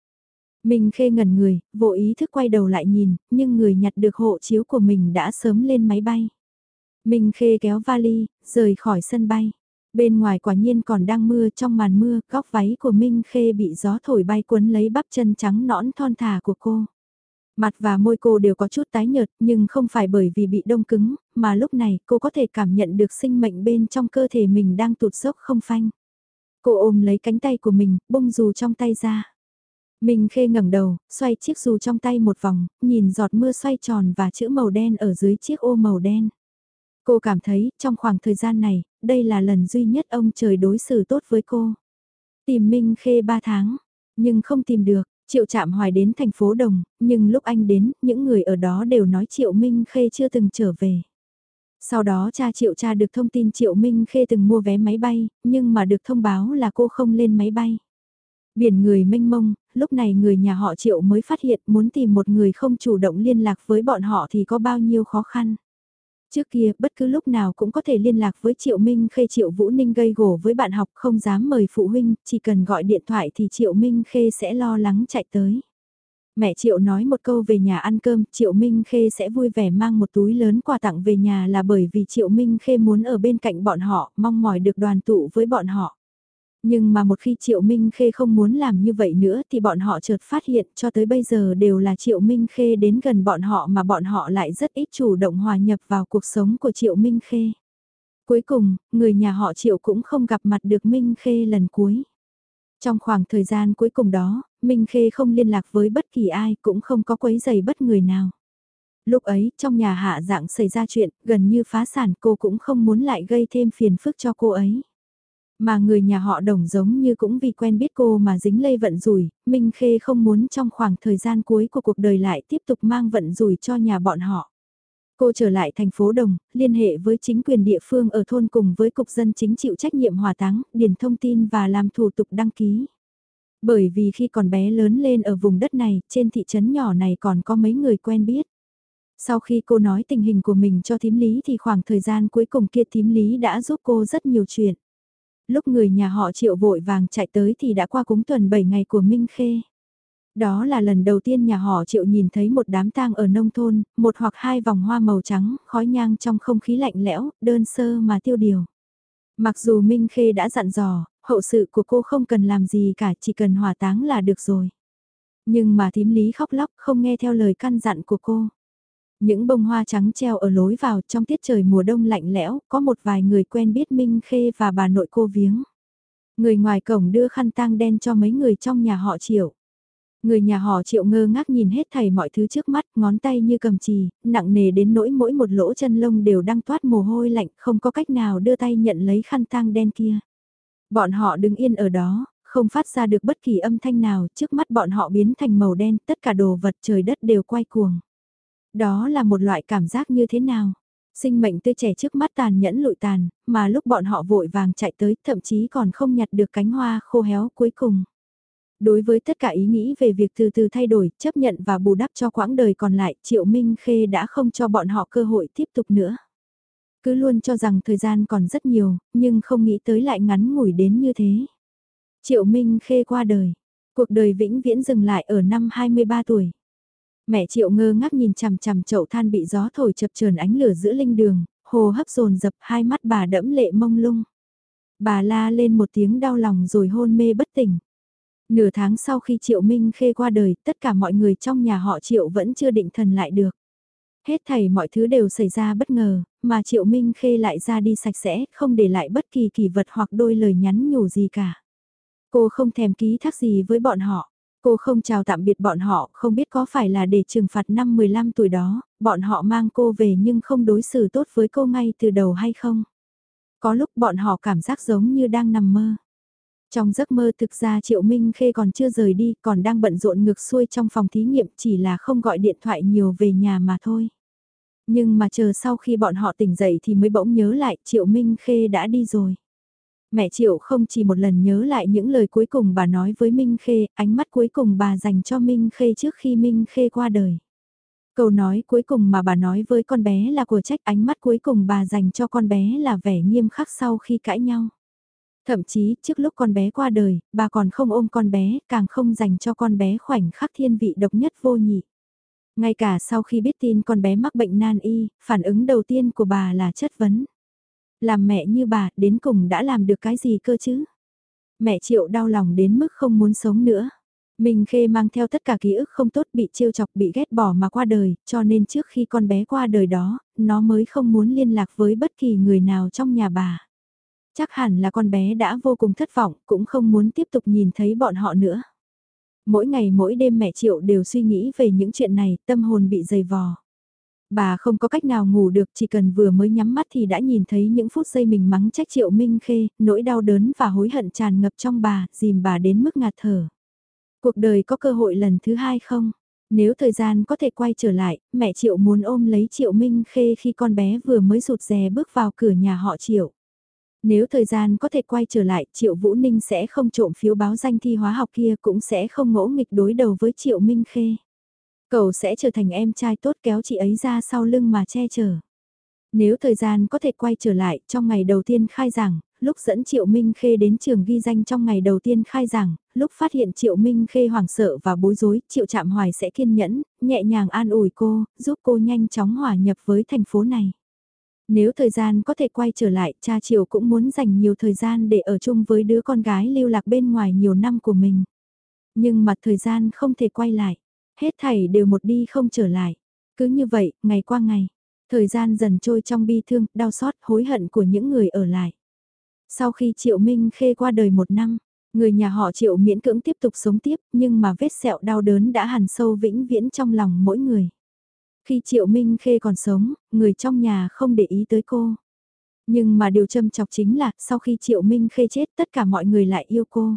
Minh Khê ngẩn người, vô ý thức quay đầu lại nhìn, nhưng người nhặt được hộ chiếu của mình đã sớm lên máy bay. Minh Khê kéo vali, rời khỏi sân bay. Bên ngoài quả nhiên còn đang mưa trong màn mưa, góc váy của Minh Khê bị gió thổi bay cuốn lấy bắp chân trắng nõn thon thả của cô. Mặt và môi cô đều có chút tái nhợt nhưng không phải bởi vì bị đông cứng, mà lúc này cô có thể cảm nhận được sinh mệnh bên trong cơ thể mình đang tụt dốc không phanh. Cô ôm lấy cánh tay của mình, bông dù trong tay ra. Minh Khê ngẩng đầu, xoay chiếc dù trong tay một vòng, nhìn giọt mưa xoay tròn và chữ màu đen ở dưới chiếc ô màu đen. Cô cảm thấy, trong khoảng thời gian này, đây là lần duy nhất ông trời đối xử tốt với cô. Tìm Minh Khê 3 tháng, nhưng không tìm được, Triệu Trạm Hoài đến thành phố Đồng, nhưng lúc anh đến, những người ở đó đều nói Triệu Minh Khê chưa từng trở về. Sau đó cha Triệu cha được thông tin Triệu Minh Khê từng mua vé máy bay, nhưng mà được thông báo là cô không lên máy bay. Biển người mênh mông, lúc này người nhà họ Triệu mới phát hiện muốn tìm một người không chủ động liên lạc với bọn họ thì có bao nhiêu khó khăn. Trước kia, bất cứ lúc nào cũng có thể liên lạc với Triệu Minh Khê Triệu Vũ Ninh gây gổ với bạn học không dám mời phụ huynh, chỉ cần gọi điện thoại thì Triệu Minh Khê sẽ lo lắng chạy tới. Mẹ Triệu nói một câu về nhà ăn cơm, Triệu Minh Khê sẽ vui vẻ mang một túi lớn quà tặng về nhà là bởi vì Triệu Minh Khê muốn ở bên cạnh bọn họ, mong mỏi được đoàn tụ với bọn họ. Nhưng mà một khi Triệu Minh Khê không muốn làm như vậy nữa thì bọn họ chợt phát hiện cho tới bây giờ đều là Triệu Minh Khê đến gần bọn họ mà bọn họ lại rất ít chủ động hòa nhập vào cuộc sống của Triệu Minh Khê. Cuối cùng, người nhà họ Triệu cũng không gặp mặt được Minh Khê lần cuối. Trong khoảng thời gian cuối cùng đó, Minh Khê không liên lạc với bất kỳ ai cũng không có quấy giày bất người nào. Lúc ấy, trong nhà hạ dạng xảy ra chuyện, gần như phá sản cô cũng không muốn lại gây thêm phiền phức cho cô ấy. Mà người nhà họ đồng giống như cũng vì quen biết cô mà dính lây vận rủi, Minh Khê không muốn trong khoảng thời gian cuối của cuộc đời lại tiếp tục mang vận rủi cho nhà bọn họ. Cô trở lại thành phố Đồng, liên hệ với chính quyền địa phương ở thôn cùng với cục dân chính chịu trách nhiệm hòa táng, điền thông tin và làm thủ tục đăng ký. Bởi vì khi còn bé lớn lên ở vùng đất này, trên thị trấn nhỏ này còn có mấy người quen biết. Sau khi cô nói tình hình của mình cho thím lý thì khoảng thời gian cuối cùng kia thím lý đã giúp cô rất nhiều chuyện. Lúc người nhà họ triệu vội vàng chạy tới thì đã qua cúng tuần 7 ngày của Minh Khê. Đó là lần đầu tiên nhà họ triệu nhìn thấy một đám tang ở nông thôn, một hoặc hai vòng hoa màu trắng, khói nhang trong không khí lạnh lẽo, đơn sơ mà tiêu điều. Mặc dù Minh Khê đã dặn dò, hậu sự của cô không cần làm gì cả, chỉ cần hỏa táng là được rồi. Nhưng mà thím lý khóc lóc không nghe theo lời căn dặn của cô. Những bông hoa trắng treo ở lối vào trong tiết trời mùa đông lạnh lẽo, có một vài người quen biết Minh Khê và bà nội cô viếng. Người ngoài cổng đưa khăn tang đen cho mấy người trong nhà họ triệu. Người nhà họ triệu ngơ ngác nhìn hết thảy mọi thứ trước mắt, ngón tay như cầm chì, nặng nề đến nỗi mỗi một lỗ chân lông đều đang toát mồ hôi lạnh, không có cách nào đưa tay nhận lấy khăn tang đen kia. Bọn họ đứng yên ở đó, không phát ra được bất kỳ âm thanh nào, trước mắt bọn họ biến thành màu đen, tất cả đồ vật trời đất đều quay cuồng. Đó là một loại cảm giác như thế nào? Sinh mệnh tươi trẻ trước mắt tàn nhẫn lụi tàn, mà lúc bọn họ vội vàng chạy tới, thậm chí còn không nhặt được cánh hoa khô héo cuối cùng. Đối với tất cả ý nghĩ về việc từ từ thay đổi, chấp nhận và bù đắp cho quãng đời còn lại, Triệu Minh Khê đã không cho bọn họ cơ hội tiếp tục nữa. Cứ luôn cho rằng thời gian còn rất nhiều, nhưng không nghĩ tới lại ngắn ngủi đến như thế. Triệu Minh Khê qua đời. Cuộc đời vĩnh viễn dừng lại ở năm 23 tuổi. Mẹ Triệu ngơ ngác nhìn chằm chằm chậu than bị gió thổi chập chờn ánh lửa giữa linh đường, hồ hấp dồn dập hai mắt bà đẫm lệ mông lung. Bà la lên một tiếng đau lòng rồi hôn mê bất tỉnh. Nửa tháng sau khi Triệu Minh Khê qua đời, tất cả mọi người trong nhà họ Triệu vẫn chưa định thần lại được. Hết thảy mọi thứ đều xảy ra bất ngờ, mà Triệu Minh Khê lại ra đi sạch sẽ, không để lại bất kỳ kỳ vật hoặc đôi lời nhắn nhủ gì cả. Cô không thèm ký thác gì với bọn họ. Cô không chào tạm biệt bọn họ, không biết có phải là để trừng phạt năm 15 tuổi đó, bọn họ mang cô về nhưng không đối xử tốt với cô ngay từ đầu hay không. Có lúc bọn họ cảm giác giống như đang nằm mơ. Trong giấc mơ thực ra Triệu Minh Khê còn chưa rời đi, còn đang bận rộn ngược xuôi trong phòng thí nghiệm chỉ là không gọi điện thoại nhiều về nhà mà thôi. Nhưng mà chờ sau khi bọn họ tỉnh dậy thì mới bỗng nhớ lại Triệu Minh Khê đã đi rồi. Mẹ Triệu không chỉ một lần nhớ lại những lời cuối cùng bà nói với Minh Khê, ánh mắt cuối cùng bà dành cho Minh Khê trước khi Minh Khê qua đời. Câu nói cuối cùng mà bà nói với con bé là của trách ánh mắt cuối cùng bà dành cho con bé là vẻ nghiêm khắc sau khi cãi nhau. Thậm chí trước lúc con bé qua đời, bà còn không ôm con bé, càng không dành cho con bé khoảnh khắc thiên vị độc nhất vô nhị. Ngay cả sau khi biết tin con bé mắc bệnh nan y, phản ứng đầu tiên của bà là chất vấn. Làm mẹ như bà, đến cùng đã làm được cái gì cơ chứ? Mẹ triệu đau lòng đến mức không muốn sống nữa. Mình Khê mang theo tất cả ký ức không tốt bị trêu chọc bị ghét bỏ mà qua đời, cho nên trước khi con bé qua đời đó, nó mới không muốn liên lạc với bất kỳ người nào trong nhà bà. Chắc hẳn là con bé đã vô cùng thất vọng, cũng không muốn tiếp tục nhìn thấy bọn họ nữa. Mỗi ngày mỗi đêm mẹ Triệu đều suy nghĩ về những chuyện này, tâm hồn bị dày vò. Bà không có cách nào ngủ được chỉ cần vừa mới nhắm mắt thì đã nhìn thấy những phút giây mình mắng trách Triệu Minh Khê, nỗi đau đớn và hối hận tràn ngập trong bà, dìm bà đến mức ngạt thở. Cuộc đời có cơ hội lần thứ hai không? Nếu thời gian có thể quay trở lại, mẹ Triệu muốn ôm lấy Triệu Minh Khê khi con bé vừa mới rụt rè bước vào cửa nhà họ Triệu. Nếu thời gian có thể quay trở lại, Triệu Vũ Ninh sẽ không trộm phiếu báo danh thi hóa học kia cũng sẽ không ngỗ nghịch đối đầu với Triệu Minh Khê. Cậu sẽ trở thành em trai tốt kéo chị ấy ra sau lưng mà che chở. Nếu thời gian có thể quay trở lại trong ngày đầu tiên khai giảng, lúc dẫn Triệu Minh Khê đến trường ghi danh trong ngày đầu tiên khai giảng, lúc phát hiện Triệu Minh Khê hoảng sợ và bối rối, Triệu Trạm Hoài sẽ kiên nhẫn, nhẹ nhàng an ủi cô, giúp cô nhanh chóng hòa nhập với thành phố này. Nếu thời gian có thể quay trở lại, cha Triệu cũng muốn dành nhiều thời gian để ở chung với đứa con gái lưu lạc bên ngoài nhiều năm của mình. Nhưng mà thời gian không thể quay lại. Hết thảy đều một đi không trở lại. Cứ như vậy, ngày qua ngày. Thời gian dần trôi trong bi thương, đau xót, hối hận của những người ở lại. Sau khi Triệu Minh Khê qua đời một năm, người nhà họ Triệu miễn cưỡng tiếp tục sống tiếp, nhưng mà vết sẹo đau đớn đã hằn sâu vĩnh viễn trong lòng mỗi người. Khi Triệu Minh Khê còn sống, người trong nhà không để ý tới cô. Nhưng mà điều châm chọc chính là, sau khi Triệu Minh Khê chết tất cả mọi người lại yêu cô.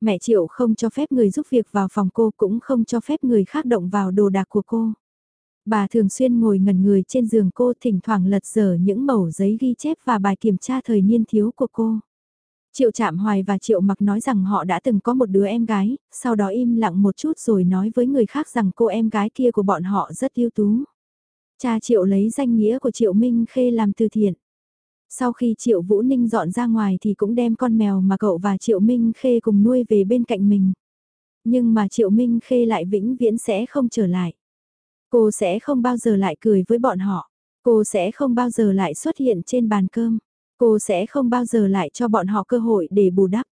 Mẹ Triệu không cho phép người giúp việc vào phòng cô cũng không cho phép người khác động vào đồ đạc của cô. Bà thường xuyên ngồi ngẩn người trên giường cô thỉnh thoảng lật dở những mẩu giấy ghi chép và bài kiểm tra thời niên thiếu của cô. Triệu Trạm Hoài và Triệu Mặc nói rằng họ đã từng có một đứa em gái, sau đó im lặng một chút rồi nói với người khác rằng cô em gái kia của bọn họ rất ưu tú. Cha Triệu lấy danh nghĩa của Triệu Minh Khê làm từ thiện. Sau khi Triệu Vũ Ninh dọn ra ngoài thì cũng đem con mèo mà cậu và Triệu Minh Khê cùng nuôi về bên cạnh mình. Nhưng mà Triệu Minh Khê lại vĩnh viễn sẽ không trở lại. Cô sẽ không bao giờ lại cười với bọn họ. Cô sẽ không bao giờ lại xuất hiện trên bàn cơm. Cô sẽ không bao giờ lại cho bọn họ cơ hội để bù đắp.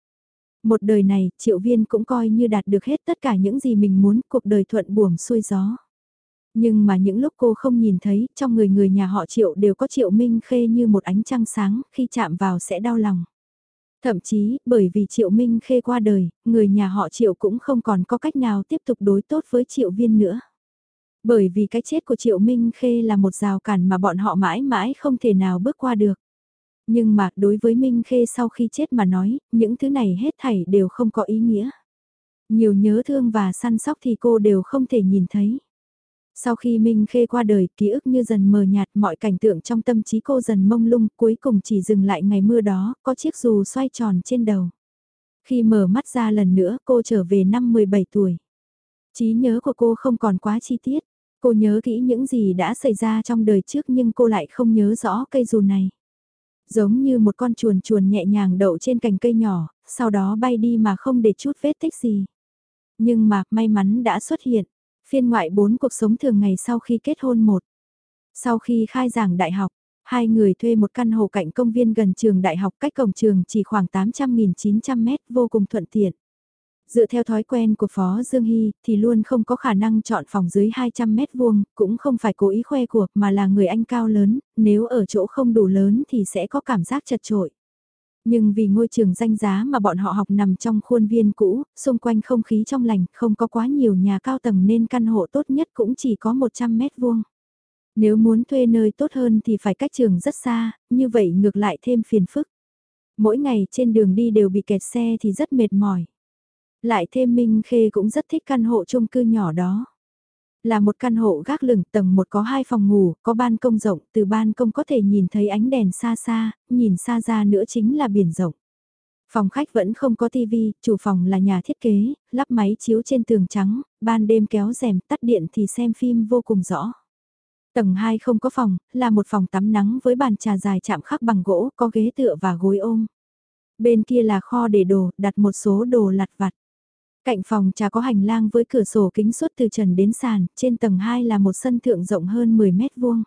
Một đời này, Triệu Viên cũng coi như đạt được hết tất cả những gì mình muốn, cuộc đời thuận buồm xuôi gió. Nhưng mà những lúc cô không nhìn thấy, trong người người nhà họ Triệu đều có Triệu Minh Khê như một ánh trăng sáng, khi chạm vào sẽ đau lòng. Thậm chí, bởi vì Triệu Minh Khê qua đời, người nhà họ Triệu cũng không còn có cách nào tiếp tục đối tốt với Triệu Viên nữa. Bởi vì cái chết của Triệu Minh Khê là một rào cản mà bọn họ mãi mãi không thể nào bước qua được. Nhưng mà đối với Minh Khê sau khi chết mà nói, những thứ này hết thảy đều không có ý nghĩa. Nhiều nhớ thương và săn sóc thì cô đều không thể nhìn thấy. Sau khi Minh Khê qua đời, ký ức như dần mờ nhạt, mọi cảnh tượng trong tâm trí cô dần mông lung, cuối cùng chỉ dừng lại ngày mưa đó, có chiếc dù xoay tròn trên đầu. Khi mở mắt ra lần nữa, cô trở về năm 17 tuổi. trí nhớ của cô không còn quá chi tiết. Cô nhớ kỹ những gì đã xảy ra trong đời trước nhưng cô lại không nhớ rõ cây dù này. Giống như một con chuồn chuồn nhẹ nhàng đậu trên cành cây nhỏ, sau đó bay đi mà không để chút vết tích gì. Nhưng mà may mắn đã xuất hiện. Phiên ngoại 4 cuộc sống thường ngày sau khi kết hôn một. Sau khi khai giảng đại học, hai người thuê một căn hộ cạnh công viên gần trường đại học cách cổng trường chỉ khoảng 800.900 mét vô cùng thuận tiện. Dựa theo thói quen của Phó Dương Hy thì luôn không có khả năng chọn phòng dưới 200 mét vuông, cũng không phải cố ý khoe cuộc mà là người anh cao lớn, nếu ở chỗ không đủ lớn thì sẽ có cảm giác chật trội. Nhưng vì ngôi trường danh giá mà bọn họ học nằm trong khuôn viên cũ, xung quanh không khí trong lành, không có quá nhiều nhà cao tầng nên căn hộ tốt nhất cũng chỉ có 100 mét vuông. Nếu muốn thuê nơi tốt hơn thì phải cách trường rất xa, như vậy ngược lại thêm phiền phức. Mỗi ngày trên đường đi đều bị kẹt xe thì rất mệt mỏi. Lại thêm Minh Khê cũng rất thích căn hộ chung cư nhỏ đó. Là một căn hộ gác lửng tầng một có hai phòng ngủ, có ban công rộng, từ ban công có thể nhìn thấy ánh đèn xa xa, nhìn xa ra nữa chính là biển rộng. Phòng khách vẫn không có tivi, chủ phòng là nhà thiết kế, lắp máy chiếu trên tường trắng, ban đêm kéo rèm tắt điện thì xem phim vô cùng rõ. Tầng 2 không có phòng, là một phòng tắm nắng với bàn trà dài chạm khắc bằng gỗ, có ghế tựa và gối ôm. Bên kia là kho để đồ, đặt một số đồ lặt vặt. Cạnh phòng trà có hành lang với cửa sổ kính suốt từ trần đến sàn, trên tầng 2 là một sân thượng rộng hơn 10 mét vuông.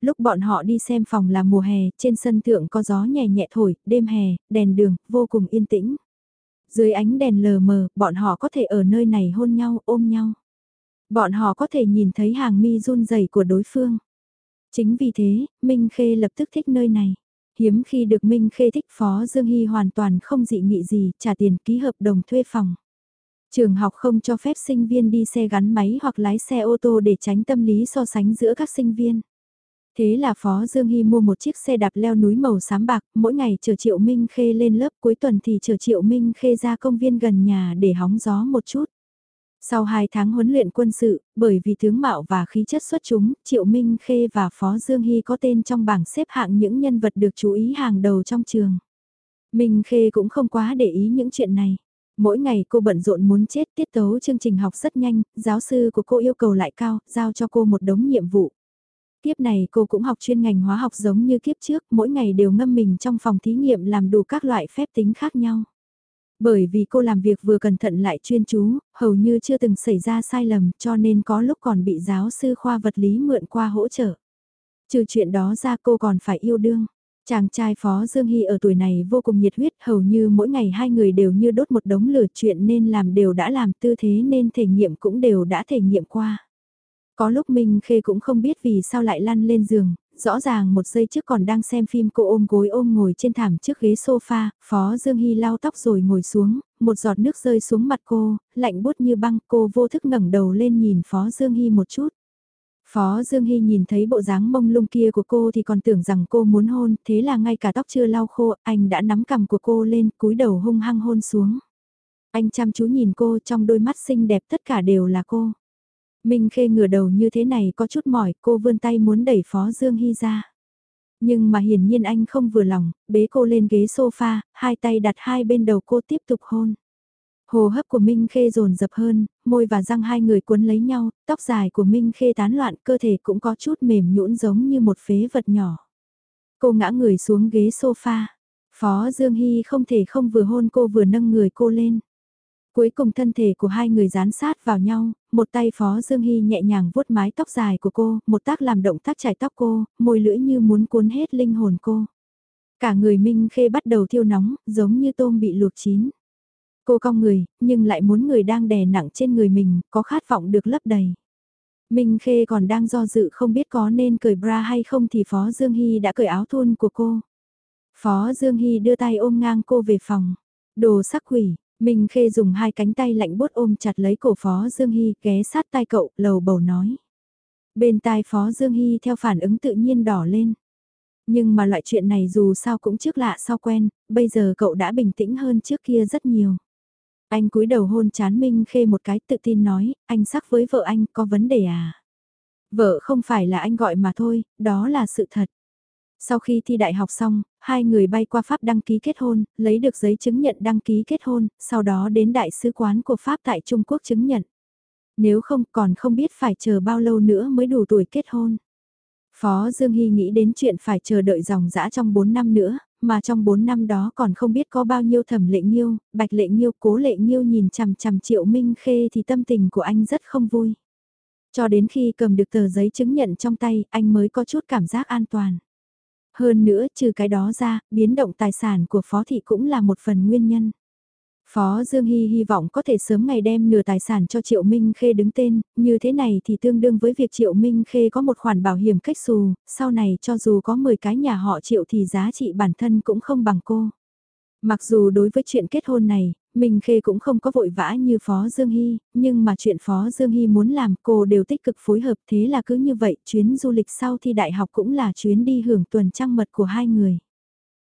Lúc bọn họ đi xem phòng là mùa hè, trên sân thượng có gió nhẹ nhẹ thổi, đêm hè, đèn đường, vô cùng yên tĩnh. Dưới ánh đèn lờ mờ, bọn họ có thể ở nơi này hôn nhau, ôm nhau. Bọn họ có thể nhìn thấy hàng mi run rẩy của đối phương. Chính vì thế, Minh Khê lập tức thích nơi này. Hiếm khi được Minh Khê thích Phó Dương Hy hoàn toàn không dị nghị gì, trả tiền ký hợp đồng thuê phòng. Trường học không cho phép sinh viên đi xe gắn máy hoặc lái xe ô tô để tránh tâm lý so sánh giữa các sinh viên. Thế là Phó Dương Hy mua một chiếc xe đạp leo núi màu xám bạc, mỗi ngày chờ Triệu Minh Khê lên lớp cuối tuần thì chờ Triệu Minh Khê ra công viên gần nhà để hóng gió một chút. Sau 2 tháng huấn luyện quân sự, bởi vì tướng mạo và khí chất xuất chúng, Triệu Minh Khê và Phó Dương Hy có tên trong bảng xếp hạng những nhân vật được chú ý hàng đầu trong trường. Minh Khê cũng không quá để ý những chuyện này. Mỗi ngày cô bận rộn muốn chết tiết tấu chương trình học rất nhanh, giáo sư của cô yêu cầu lại cao, giao cho cô một đống nhiệm vụ. Kiếp này cô cũng học chuyên ngành hóa học giống như kiếp trước, mỗi ngày đều ngâm mình trong phòng thí nghiệm làm đủ các loại phép tính khác nhau. Bởi vì cô làm việc vừa cẩn thận lại chuyên chú, hầu như chưa từng xảy ra sai lầm cho nên có lúc còn bị giáo sư khoa vật lý mượn qua hỗ trợ. Trừ chuyện đó ra cô còn phải yêu đương. Chàng trai Phó Dương Hy ở tuổi này vô cùng nhiệt huyết, hầu như mỗi ngày hai người đều như đốt một đống lửa chuyện nên làm đều đã làm tư thế nên thể nghiệm cũng đều đã thể nghiệm qua. Có lúc Minh Khê cũng không biết vì sao lại lăn lên giường, rõ ràng một giây trước còn đang xem phim cô ôm gối ôm ngồi trên thảm trước ghế sofa, Phó Dương Hy lau tóc rồi ngồi xuống, một giọt nước rơi xuống mặt cô, lạnh bút như băng cô vô thức ngẩng đầu lên nhìn Phó Dương Hy một chút. Phó Dương Hy nhìn thấy bộ dáng mông lung kia của cô thì còn tưởng rằng cô muốn hôn, thế là ngay cả tóc chưa lau khô, anh đã nắm cằm của cô lên, cúi đầu hung hăng hôn xuống. Anh chăm chú nhìn cô trong đôi mắt xinh đẹp tất cả đều là cô. Minh Khê ngửa đầu như thế này có chút mỏi, cô vươn tay muốn đẩy Phó Dương Hy ra. Nhưng mà hiển nhiên anh không vừa lòng, bế cô lên ghế sofa, hai tay đặt hai bên đầu cô tiếp tục hôn. Hồ hấp của Minh Khê rồn dập hơn, môi và răng hai người cuốn lấy nhau, tóc dài của Minh Khê tán loạn cơ thể cũng có chút mềm nhũn giống như một phế vật nhỏ. Cô ngã người xuống ghế sofa. Phó Dương Hy không thể không vừa hôn cô vừa nâng người cô lên. Cuối cùng thân thể của hai người dán sát vào nhau, một tay Phó Dương Hy nhẹ nhàng vuốt mái tóc dài của cô, một tác làm động tác chải tóc cô, môi lưỡi như muốn cuốn hết linh hồn cô. Cả người Minh Khê bắt đầu thiêu nóng, giống như tôm bị luộc chín. Cô cong người, nhưng lại muốn người đang đè nặng trên người mình, có khát vọng được lấp đầy. Minh Khê còn đang do dự không biết có nên cởi bra hay không thì Phó Dương Hy đã cởi áo thun của cô. Phó Dương Hy đưa tay ôm ngang cô về phòng. Đồ sắc quỷ, Minh Khê dùng hai cánh tay lạnh bốt ôm chặt lấy cổ Phó Dương Hy ghé sát tai cậu, lầu bầu nói. Bên tai Phó Dương Hy theo phản ứng tự nhiên đỏ lên. Nhưng mà loại chuyện này dù sao cũng trước lạ sau quen, bây giờ cậu đã bình tĩnh hơn trước kia rất nhiều. Anh cúi đầu hôn chán Minh Khê một cái tự tin nói, anh sắc với vợ anh có vấn đề à? Vợ không phải là anh gọi mà thôi, đó là sự thật. Sau khi thi đại học xong, hai người bay qua Pháp đăng ký kết hôn, lấy được giấy chứng nhận đăng ký kết hôn, sau đó đến đại sứ quán của Pháp tại Trung Quốc chứng nhận. Nếu không còn không biết phải chờ bao lâu nữa mới đủ tuổi kết hôn. Phó Dương Hy nghĩ đến chuyện phải chờ đợi dòng dã trong 4 năm nữa, mà trong 4 năm đó còn không biết có bao nhiêu thẩm lệ nghiêu, bạch lệ nghiêu, cố lệ nghiêu nhìn chằm chằm triệu minh khê thì tâm tình của anh rất không vui. Cho đến khi cầm được tờ giấy chứng nhận trong tay, anh mới có chút cảm giác an toàn. Hơn nữa, trừ cái đó ra, biến động tài sản của phó thị cũng là một phần nguyên nhân. Phó Dương Hy hy vọng có thể sớm ngày đem nửa tài sản cho Triệu Minh Khê đứng tên, như thế này thì tương đương với việc Triệu Minh Khê có một khoản bảo hiểm cách xù, sau này cho dù có 10 cái nhà họ Triệu thì giá trị bản thân cũng không bằng cô. Mặc dù đối với chuyện kết hôn này, Minh Khê cũng không có vội vã như Phó Dương Hy, nhưng mà chuyện Phó Dương Hy muốn làm cô đều tích cực phối hợp thế là cứ như vậy chuyến du lịch sau thi đại học cũng là chuyến đi hưởng tuần trăng mật của hai người.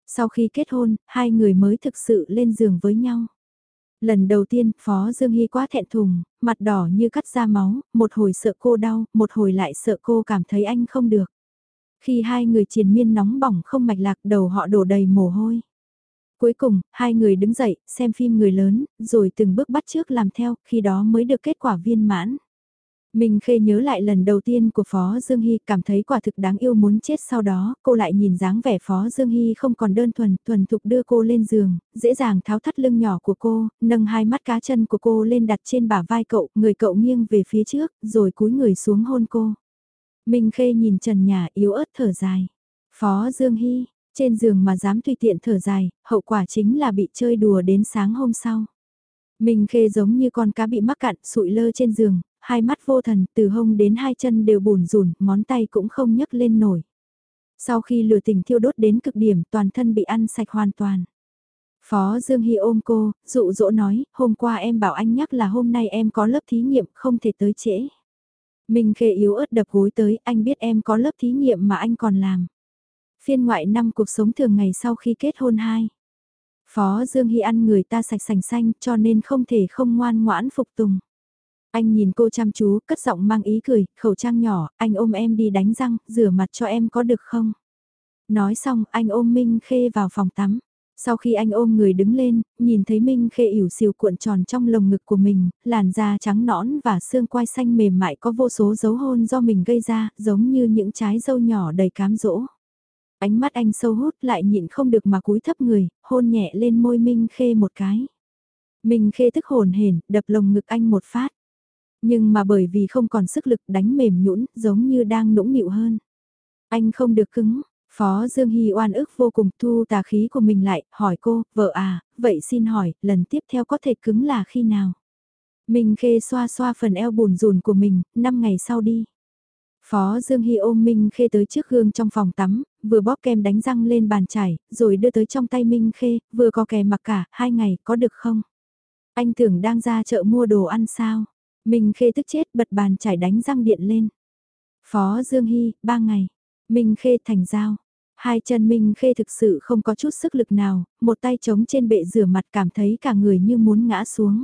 Sau khi kết hôn, hai người mới thực sự lên giường với nhau. Lần đầu tiên, Phó Dương Hy quá thẹn thùng, mặt đỏ như cắt ra máu, một hồi sợ cô đau, một hồi lại sợ cô cảm thấy anh không được. Khi hai người triền miên nóng bỏng không mạch lạc đầu họ đổ đầy mồ hôi. Cuối cùng, hai người đứng dậy, xem phim người lớn, rồi từng bước bắt trước làm theo, khi đó mới được kết quả viên mãn mình Khê nhớ lại lần đầu tiên của Phó Dương Hy cảm thấy quả thực đáng yêu muốn chết sau đó, cô lại nhìn dáng vẻ Phó Dương Hy không còn đơn thuần, thuần thục đưa cô lên giường, dễ dàng tháo thắt lưng nhỏ của cô, nâng hai mắt cá chân của cô lên đặt trên bả vai cậu, người cậu nghiêng về phía trước, rồi cúi người xuống hôn cô. mình Khê nhìn trần nhà yếu ớt thở dài. Phó Dương Hy, trên giường mà dám tùy tiện thở dài, hậu quả chính là bị chơi đùa đến sáng hôm sau. mình Khê giống như con cá bị mắc cạn, sụi lơ trên giường, hai mắt vô thần, từ hông đến hai chân đều bùn rùn, ngón tay cũng không nhấc lên nổi. Sau khi lửa tình thiêu đốt đến cực điểm, toàn thân bị ăn sạch hoàn toàn. Phó Dương Hy ôm cô, dụ dỗ nói, hôm qua em bảo anh nhắc là hôm nay em có lớp thí nghiệm, không thể tới trễ. Mình Khê yếu ớt đập gối tới, anh biết em có lớp thí nghiệm mà anh còn làm. Phiên ngoại năm cuộc sống thường ngày sau khi kết hôn hai. Phó Dương Hy ăn người ta sạch sành xanh cho nên không thể không ngoan ngoãn phục tùng. Anh nhìn cô chăm chú, cất giọng mang ý cười, khẩu trang nhỏ, anh ôm em đi đánh răng, rửa mặt cho em có được không? Nói xong, anh ôm Minh Khê vào phòng tắm. Sau khi anh ôm người đứng lên, nhìn thấy Minh Khê ỉu xìu cuộn tròn trong lồng ngực của mình, làn da trắng nõn và xương quai xanh mềm mại có vô số dấu hôn do mình gây ra, giống như những trái dâu nhỏ đầy cám dỗ. Ánh mắt anh sâu hút lại nhịn không được mà cúi thấp người, hôn nhẹ lên môi Minh Khê một cái. Minh Khê tức hồn hển, đập lồng ngực anh một phát. Nhưng mà bởi vì không còn sức lực đánh mềm nhũn giống như đang nũng nịu hơn. Anh không được cứng, Phó Dương Hy oan ức vô cùng thu tà khí của mình lại, hỏi cô, vợ à, vậy xin hỏi, lần tiếp theo có thể cứng là khi nào? Minh Khê xoa xoa phần eo bùn rùn của mình, 5 ngày sau đi. Phó Dương Hy ôm Minh Khê tới trước gương trong phòng tắm, vừa bóp kem đánh răng lên bàn chải, rồi đưa tới trong tay Minh Khê, vừa có kè mặc cả, hai ngày, có được không? Anh tưởng đang ra chợ mua đồ ăn sao? Minh Khê tức chết bật bàn chải đánh răng điện lên. Phó Dương Hy, ba ngày. Minh Khê thành dao. Hai chân Minh Khê thực sự không có chút sức lực nào, một tay chống trên bệ rửa mặt cảm thấy cả người như muốn ngã xuống.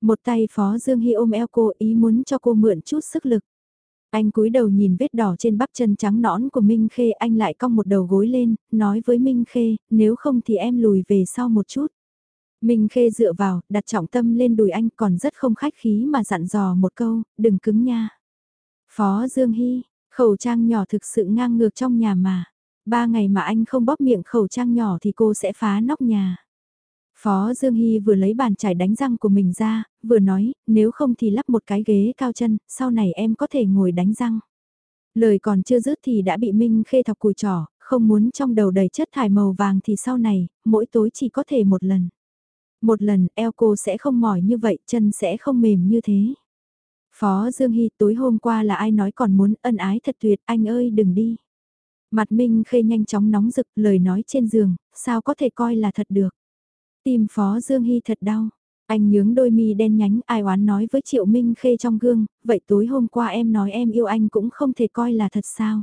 Một tay Phó Dương Hy ôm eo cô ý muốn cho cô mượn chút sức lực. Anh cúi đầu nhìn vết đỏ trên bắp chân trắng nõn của Minh Khê anh lại cong một đầu gối lên, nói với Minh Khê, nếu không thì em lùi về sau một chút. Minh Khê dựa vào, đặt trọng tâm lên đùi anh còn rất không khách khí mà dặn dò một câu, đừng cứng nha. Phó Dương Hy, khẩu trang nhỏ thực sự ngang ngược trong nhà mà. Ba ngày mà anh không bóp miệng khẩu trang nhỏ thì cô sẽ phá nóc nhà. Phó Dương Hy vừa lấy bàn chải đánh răng của mình ra, vừa nói, nếu không thì lắp một cái ghế cao chân, sau này em có thể ngồi đánh răng. Lời còn chưa dứt thì đã bị Minh Khê thọc cùi trỏ, không muốn trong đầu đầy chất thải màu vàng thì sau này, mỗi tối chỉ có thể một lần. Một lần eo cô sẽ không mỏi như vậy, chân sẽ không mềm như thế. Phó Dương Hy tối hôm qua là ai nói còn muốn ân ái thật tuyệt, anh ơi đừng đi. Mặt Minh Khê nhanh chóng nóng rực lời nói trên giường, sao có thể coi là thật được. Tim Phó Dương Hy thật đau. Anh nhướng đôi mi đen nhánh ai oán nói với Triệu Minh Khê trong gương, vậy tối hôm qua em nói em yêu anh cũng không thể coi là thật sao.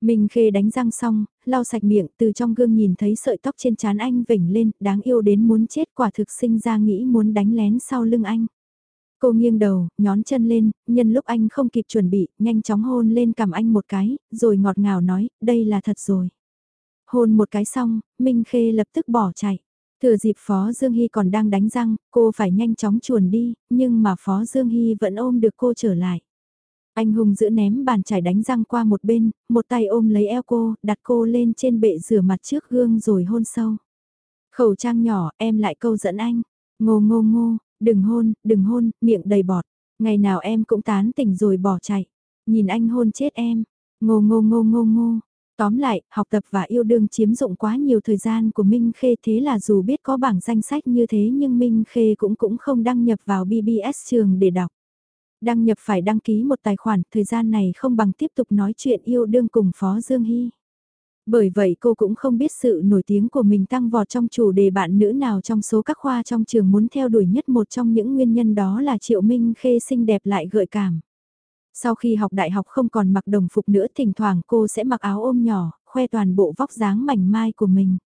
Minh Khê đánh răng xong, lau sạch miệng từ trong gương nhìn thấy sợi tóc trên trán anh vểnh lên, đáng yêu đến muốn chết quả thực sinh ra nghĩ muốn đánh lén sau lưng anh. Cô nghiêng đầu, nhón chân lên, nhân lúc anh không kịp chuẩn bị, nhanh chóng hôn lên cầm anh một cái, rồi ngọt ngào nói, đây là thật rồi. Hôn một cái xong, Minh Khê lập tức bỏ chạy. Thừa dịp Phó Dương Hy còn đang đánh răng, cô phải nhanh chóng chuồn đi, nhưng mà Phó Dương Hy vẫn ôm được cô trở lại. Anh hùng giữa ném bàn chải đánh răng qua một bên, một tay ôm lấy eo cô, đặt cô lên trên bệ rửa mặt trước gương rồi hôn sâu. Khẩu trang nhỏ, em lại câu dẫn anh. Ngô ngô ngô, đừng hôn, đừng hôn, miệng đầy bọt. Ngày nào em cũng tán tỉnh rồi bỏ chạy. Nhìn anh hôn chết em. Ngô ngô ngô ngô ngô. Tóm lại, học tập và yêu đương chiếm dụng quá nhiều thời gian của Minh Khê thế là dù biết có bảng danh sách như thế nhưng Minh Khê cũng cũng không đăng nhập vào BBS trường để đọc. Đăng nhập phải đăng ký một tài khoản, thời gian này không bằng tiếp tục nói chuyện yêu đương cùng Phó Dương Hy. Bởi vậy cô cũng không biết sự nổi tiếng của mình tăng vọt trong chủ đề bạn nữ nào trong số các khoa trong trường muốn theo đuổi nhất một trong những nguyên nhân đó là Triệu Minh Khê xinh đẹp lại gợi cảm. Sau khi học đại học không còn mặc đồng phục nữa thỉnh thoảng cô sẽ mặc áo ôm nhỏ, khoe toàn bộ vóc dáng mảnh mai của mình.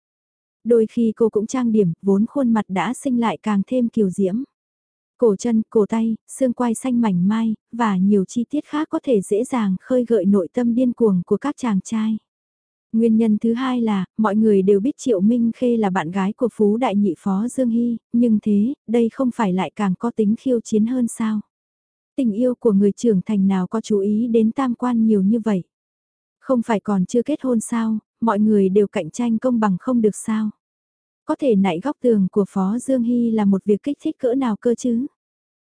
Đôi khi cô cũng trang điểm, vốn khuôn mặt đã sinh lại càng thêm kiều diễm. Cổ chân, cổ tay, xương quai xanh mảnh mai, và nhiều chi tiết khác có thể dễ dàng khơi gợi nội tâm điên cuồng của các chàng trai. Nguyên nhân thứ hai là, mọi người đều biết Triệu Minh Khê là bạn gái của Phú Đại Nhị Phó Dương Hy, nhưng thế, đây không phải lại càng có tính khiêu chiến hơn sao? Tình yêu của người trưởng thành nào có chú ý đến tam quan nhiều như vậy? Không phải còn chưa kết hôn sao, mọi người đều cạnh tranh công bằng không được sao? Có thể nại góc tường của Phó Dương Hy là một việc kích thích cỡ nào cơ chứ?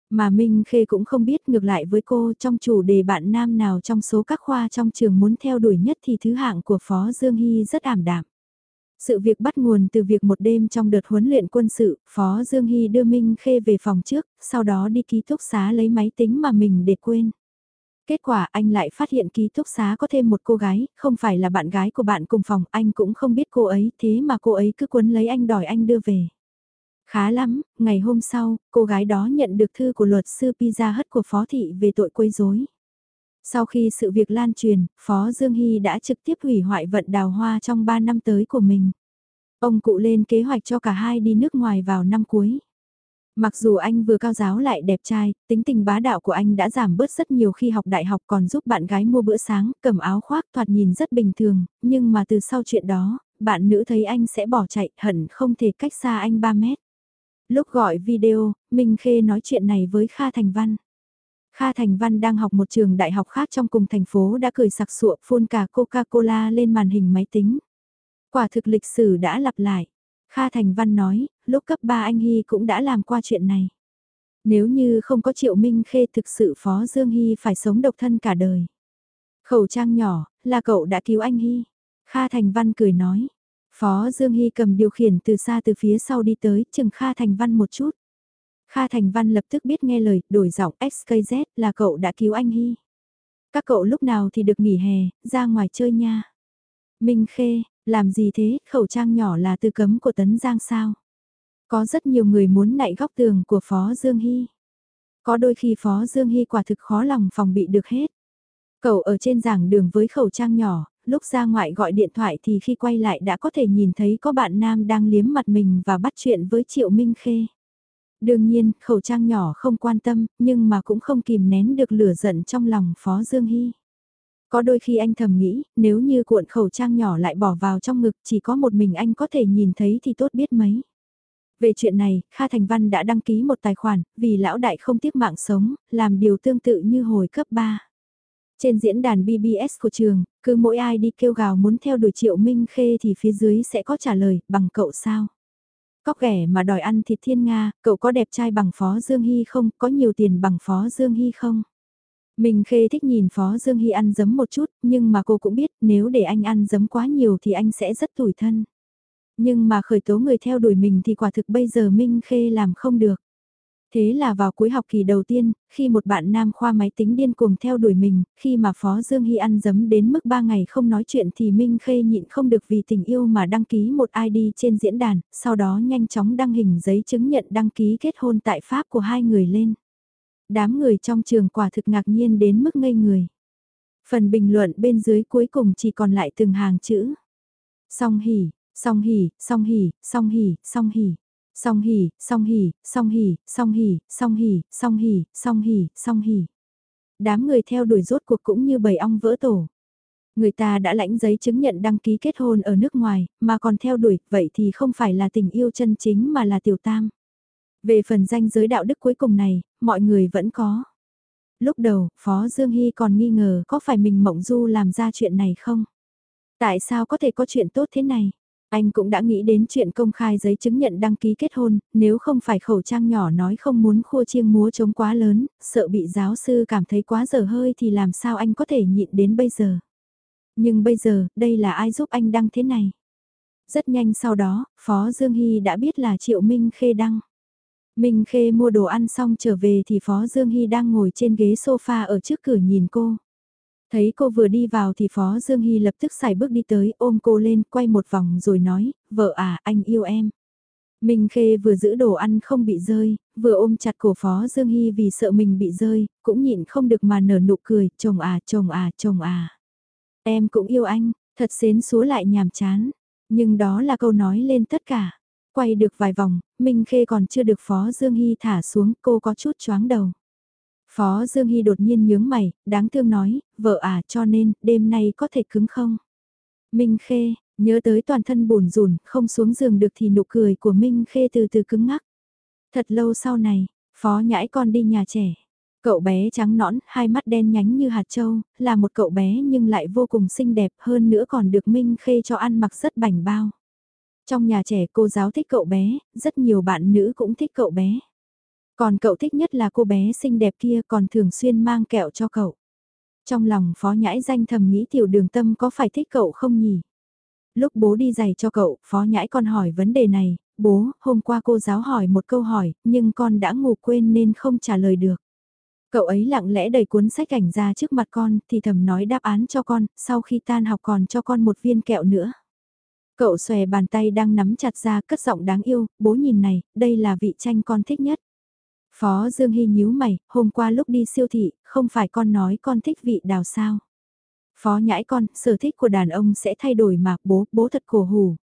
Mà Minh Khê cũng không biết ngược lại với cô trong chủ đề bạn nam nào trong số các khoa trong trường muốn theo đuổi nhất thì thứ hạng của Phó Dương Hy rất ảm đạm. Sự việc bắt nguồn từ việc một đêm trong đợt huấn luyện quân sự, Phó Dương Hy đưa Minh Khê về phòng trước, sau đó đi ký túc xá lấy máy tính mà mình để quên. Kết quả anh lại phát hiện ký túc xá có thêm một cô gái, không phải là bạn gái của bạn cùng phòng, anh cũng không biết cô ấy, thế mà cô ấy cứ quấn lấy anh đòi anh đưa về. Khá lắm, ngày hôm sau, cô gái đó nhận được thư của luật sư Pizza Hut của Phó Thị về tội quấy rối. Sau khi sự việc lan truyền, Phó Dương Hy đã trực tiếp hủy hoại vận đào hoa trong 3 năm tới của mình. Ông cụ lên kế hoạch cho cả hai đi nước ngoài vào năm cuối. Mặc dù anh vừa cao giáo lại đẹp trai, tính tình bá đạo của anh đã giảm bớt rất nhiều khi học đại học còn giúp bạn gái mua bữa sáng, cầm áo khoác thoạt nhìn rất bình thường, nhưng mà từ sau chuyện đó, bạn nữ thấy anh sẽ bỏ chạy, hận không thể cách xa anh 3 mét. Lúc gọi video, Minh Khê nói chuyện này với Kha Thành Văn. Kha Thành Văn đang học một trường đại học khác trong cùng thành phố đã cười sặc sụa phun cả Coca-Cola lên màn hình máy tính. Quả thực lịch sử đã lặp lại. Kha Thành Văn nói, lúc cấp 3 anh Hy cũng đã làm qua chuyện này. Nếu như không có Triệu Minh Khê thực sự Phó Dương Hy phải sống độc thân cả đời. Khẩu trang nhỏ, là cậu đã cứu anh Hy. Kha Thành Văn cười nói. Phó Dương Hy cầm điều khiển từ xa từ phía sau đi tới, chừng Kha Thành Văn một chút. Kha Thành Văn lập tức biết nghe lời, đổi giọng XKZ là cậu đã cứu anh Hy. Các cậu lúc nào thì được nghỉ hè, ra ngoài chơi nha. Minh Khê, làm gì thế, khẩu trang nhỏ là từ cấm của Tấn Giang sao? Có rất nhiều người muốn nạy góc tường của Phó Dương Hy. Có đôi khi Phó Dương Hy quả thực khó lòng phòng bị được hết. Cậu ở trên giảng đường với khẩu trang nhỏ, lúc ra ngoại gọi điện thoại thì khi quay lại đã có thể nhìn thấy có bạn nam đang liếm mặt mình và bắt chuyện với Triệu Minh Khê. Đương nhiên, khẩu trang nhỏ không quan tâm, nhưng mà cũng không kìm nén được lửa giận trong lòng Phó Dương Hy. Có đôi khi anh thầm nghĩ, nếu như cuộn khẩu trang nhỏ lại bỏ vào trong ngực chỉ có một mình anh có thể nhìn thấy thì tốt biết mấy. Về chuyện này, Kha Thành Văn đã đăng ký một tài khoản, vì lão đại không tiếc mạng sống, làm điều tương tự như hồi cấp 3. Trên diễn đàn BBS của trường, cứ mỗi ai đi kêu gào muốn theo đuổi Triệu Minh Khê thì phía dưới sẽ có trả lời, bằng cậu sao? Cóc ghẻ mà đòi ăn thịt thiên Nga, cậu có đẹp trai bằng Phó Dương Hy không, có nhiều tiền bằng Phó Dương Hy không? Mình khê thích nhìn Phó Dương Hy ăn giấm một chút, nhưng mà cô cũng biết nếu để anh ăn giấm quá nhiều thì anh sẽ rất tủi thân. Nhưng mà khởi tố người theo đuổi mình thì quả thực bây giờ Minh Khê làm không được. Thế là vào cuối học kỳ đầu tiên, khi một bạn nam khoa máy tính điên cuồng theo đuổi mình, khi mà Phó Dương Hy ăn dấm đến mức 3 ngày không nói chuyện thì Minh Khê nhịn không được vì tình yêu mà đăng ký một ID trên diễn đàn, sau đó nhanh chóng đăng hình giấy chứng nhận đăng ký kết hôn tại Pháp của hai người lên. Đám người trong trường quả thực ngạc nhiên đến mức ngây người. Phần bình luận bên dưới cuối cùng chỉ còn lại từng hàng chữ. Song hỉ, song hỉ, song hỉ, song hỉ, song hỉ. Song hỉ, song hỉ, song hỉ, song hỉ, song hỉ, song hỉ, song hỉ, song hỉ. Đám người theo đuổi rốt cuộc cũng như bầy ong vỡ tổ. Người ta đã lãnh giấy chứng nhận đăng ký kết hôn ở nước ngoài, mà còn theo đuổi, vậy thì không phải là tình yêu chân chính mà là tiểu tam. Về phần danh giới đạo đức cuối cùng này, mọi người vẫn có. Lúc đầu, Phó Dương Hy còn nghi ngờ có phải mình mộng du làm ra chuyện này không? Tại sao có thể có chuyện tốt thế này? Anh cũng đã nghĩ đến chuyện công khai giấy chứng nhận đăng ký kết hôn, nếu không phải khẩu trang nhỏ nói không muốn khua chiêng múa trống quá lớn, sợ bị giáo sư cảm thấy quá dở hơi thì làm sao anh có thể nhịn đến bây giờ. Nhưng bây giờ, đây là ai giúp anh đăng thế này? Rất nhanh sau đó, Phó Dương Hy đã biết là Triệu Minh Khê đăng. Minh Khê mua đồ ăn xong trở về thì Phó Dương Hy đang ngồi trên ghế sofa ở trước cửa nhìn cô. Thấy cô vừa đi vào thì Phó Dương Hy lập tức xài bước đi tới ôm cô lên quay một vòng rồi nói, vợ à anh yêu em. Minh Khê vừa giữ đồ ăn không bị rơi, vừa ôm chặt cổ Phó Dương Hy vì sợ mình bị rơi, cũng nhịn không được mà nở nụ cười, chồng à, chồng à, chồng à. Em cũng yêu anh, thật xến xúa lại nhàm chán, nhưng đó là câu nói lên tất cả. Quay được vài vòng, Minh Khê còn chưa được Phó Dương Hy thả xuống, cô có chút choáng đầu. Phó Dương Hy đột nhiên nhướng mày, đáng thương nói, vợ à cho nên, đêm nay có thể cứng không? Minh Khê, nhớ tới toàn thân bùn rùn, không xuống giường được thì nụ cười của Minh Khê từ từ cứng ngắc. Thật lâu sau này, Phó nhãi con đi nhà trẻ. Cậu bé trắng nõn, hai mắt đen nhánh như hạt châu, là một cậu bé nhưng lại vô cùng xinh đẹp hơn nữa còn được Minh Khê cho ăn mặc rất bảnh bao. Trong nhà trẻ cô giáo thích cậu bé, rất nhiều bạn nữ cũng thích cậu bé. Còn cậu thích nhất là cô bé xinh đẹp kia còn thường xuyên mang kẹo cho cậu. Trong lòng phó nhãi danh thầm nghĩ tiểu đường tâm có phải thích cậu không nhỉ? Lúc bố đi giày cho cậu, phó nhãi con hỏi vấn đề này, bố, hôm qua cô giáo hỏi một câu hỏi, nhưng con đã ngủ quên nên không trả lời được. Cậu ấy lặng lẽ đẩy cuốn sách ảnh ra trước mặt con, thì thầm nói đáp án cho con, sau khi tan học còn cho con một viên kẹo nữa. Cậu xòe bàn tay đang nắm chặt ra cất giọng đáng yêu, bố nhìn này, đây là vị tranh con thích nhất. Phó Dương Hy nhíu mày, hôm qua lúc đi siêu thị, không phải con nói con thích vị đào sao. Phó nhãi con, sở thích của đàn ông sẽ thay đổi mà, bố, bố thật cổ hủ.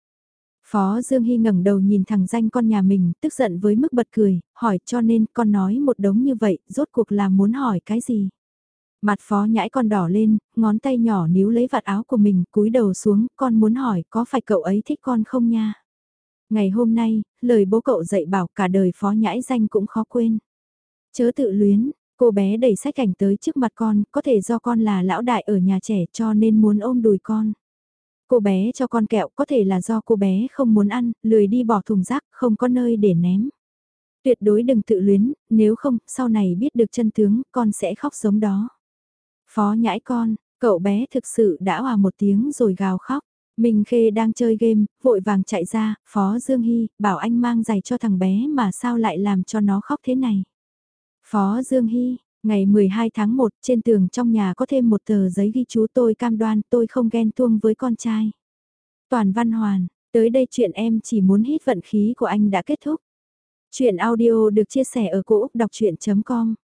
Phó Dương Hy ngẩng đầu nhìn thằng danh con nhà mình, tức giận với mức bật cười, hỏi cho nên con nói một đống như vậy, rốt cuộc là muốn hỏi cái gì. Mặt phó nhãi con đỏ lên, ngón tay nhỏ níu lấy vạt áo của mình, cúi đầu xuống, con muốn hỏi có phải cậu ấy thích con không nha. Ngày hôm nay, lời bố cậu dạy bảo cả đời phó nhãi danh cũng khó quên. Chớ tự luyến, cô bé đẩy sách cảnh tới trước mặt con, có thể do con là lão đại ở nhà trẻ cho nên muốn ôm đùi con. Cô bé cho con kẹo có thể là do cô bé không muốn ăn, lười đi bỏ thùng rác, không có nơi để ném. Tuyệt đối đừng tự luyến, nếu không, sau này biết được chân tướng, con sẽ khóc giống đó. Phó nhãi con, cậu bé thực sự đã hòa một tiếng rồi gào khóc. Minh Khê đang chơi game, vội vàng chạy ra, Phó Dương Hy, bảo anh mang giày cho thằng bé mà sao lại làm cho nó khóc thế này. Phó Dương Hy, ngày 12 tháng 1 trên tường trong nhà có thêm một tờ giấy ghi chú tôi cam đoan tôi không ghen tuông với con trai. Toàn Văn Hoàn, tới đây chuyện em chỉ muốn hít vận khí của anh đã kết thúc. Chuyện audio được chia sẻ ở cỗ đọc chuyện.com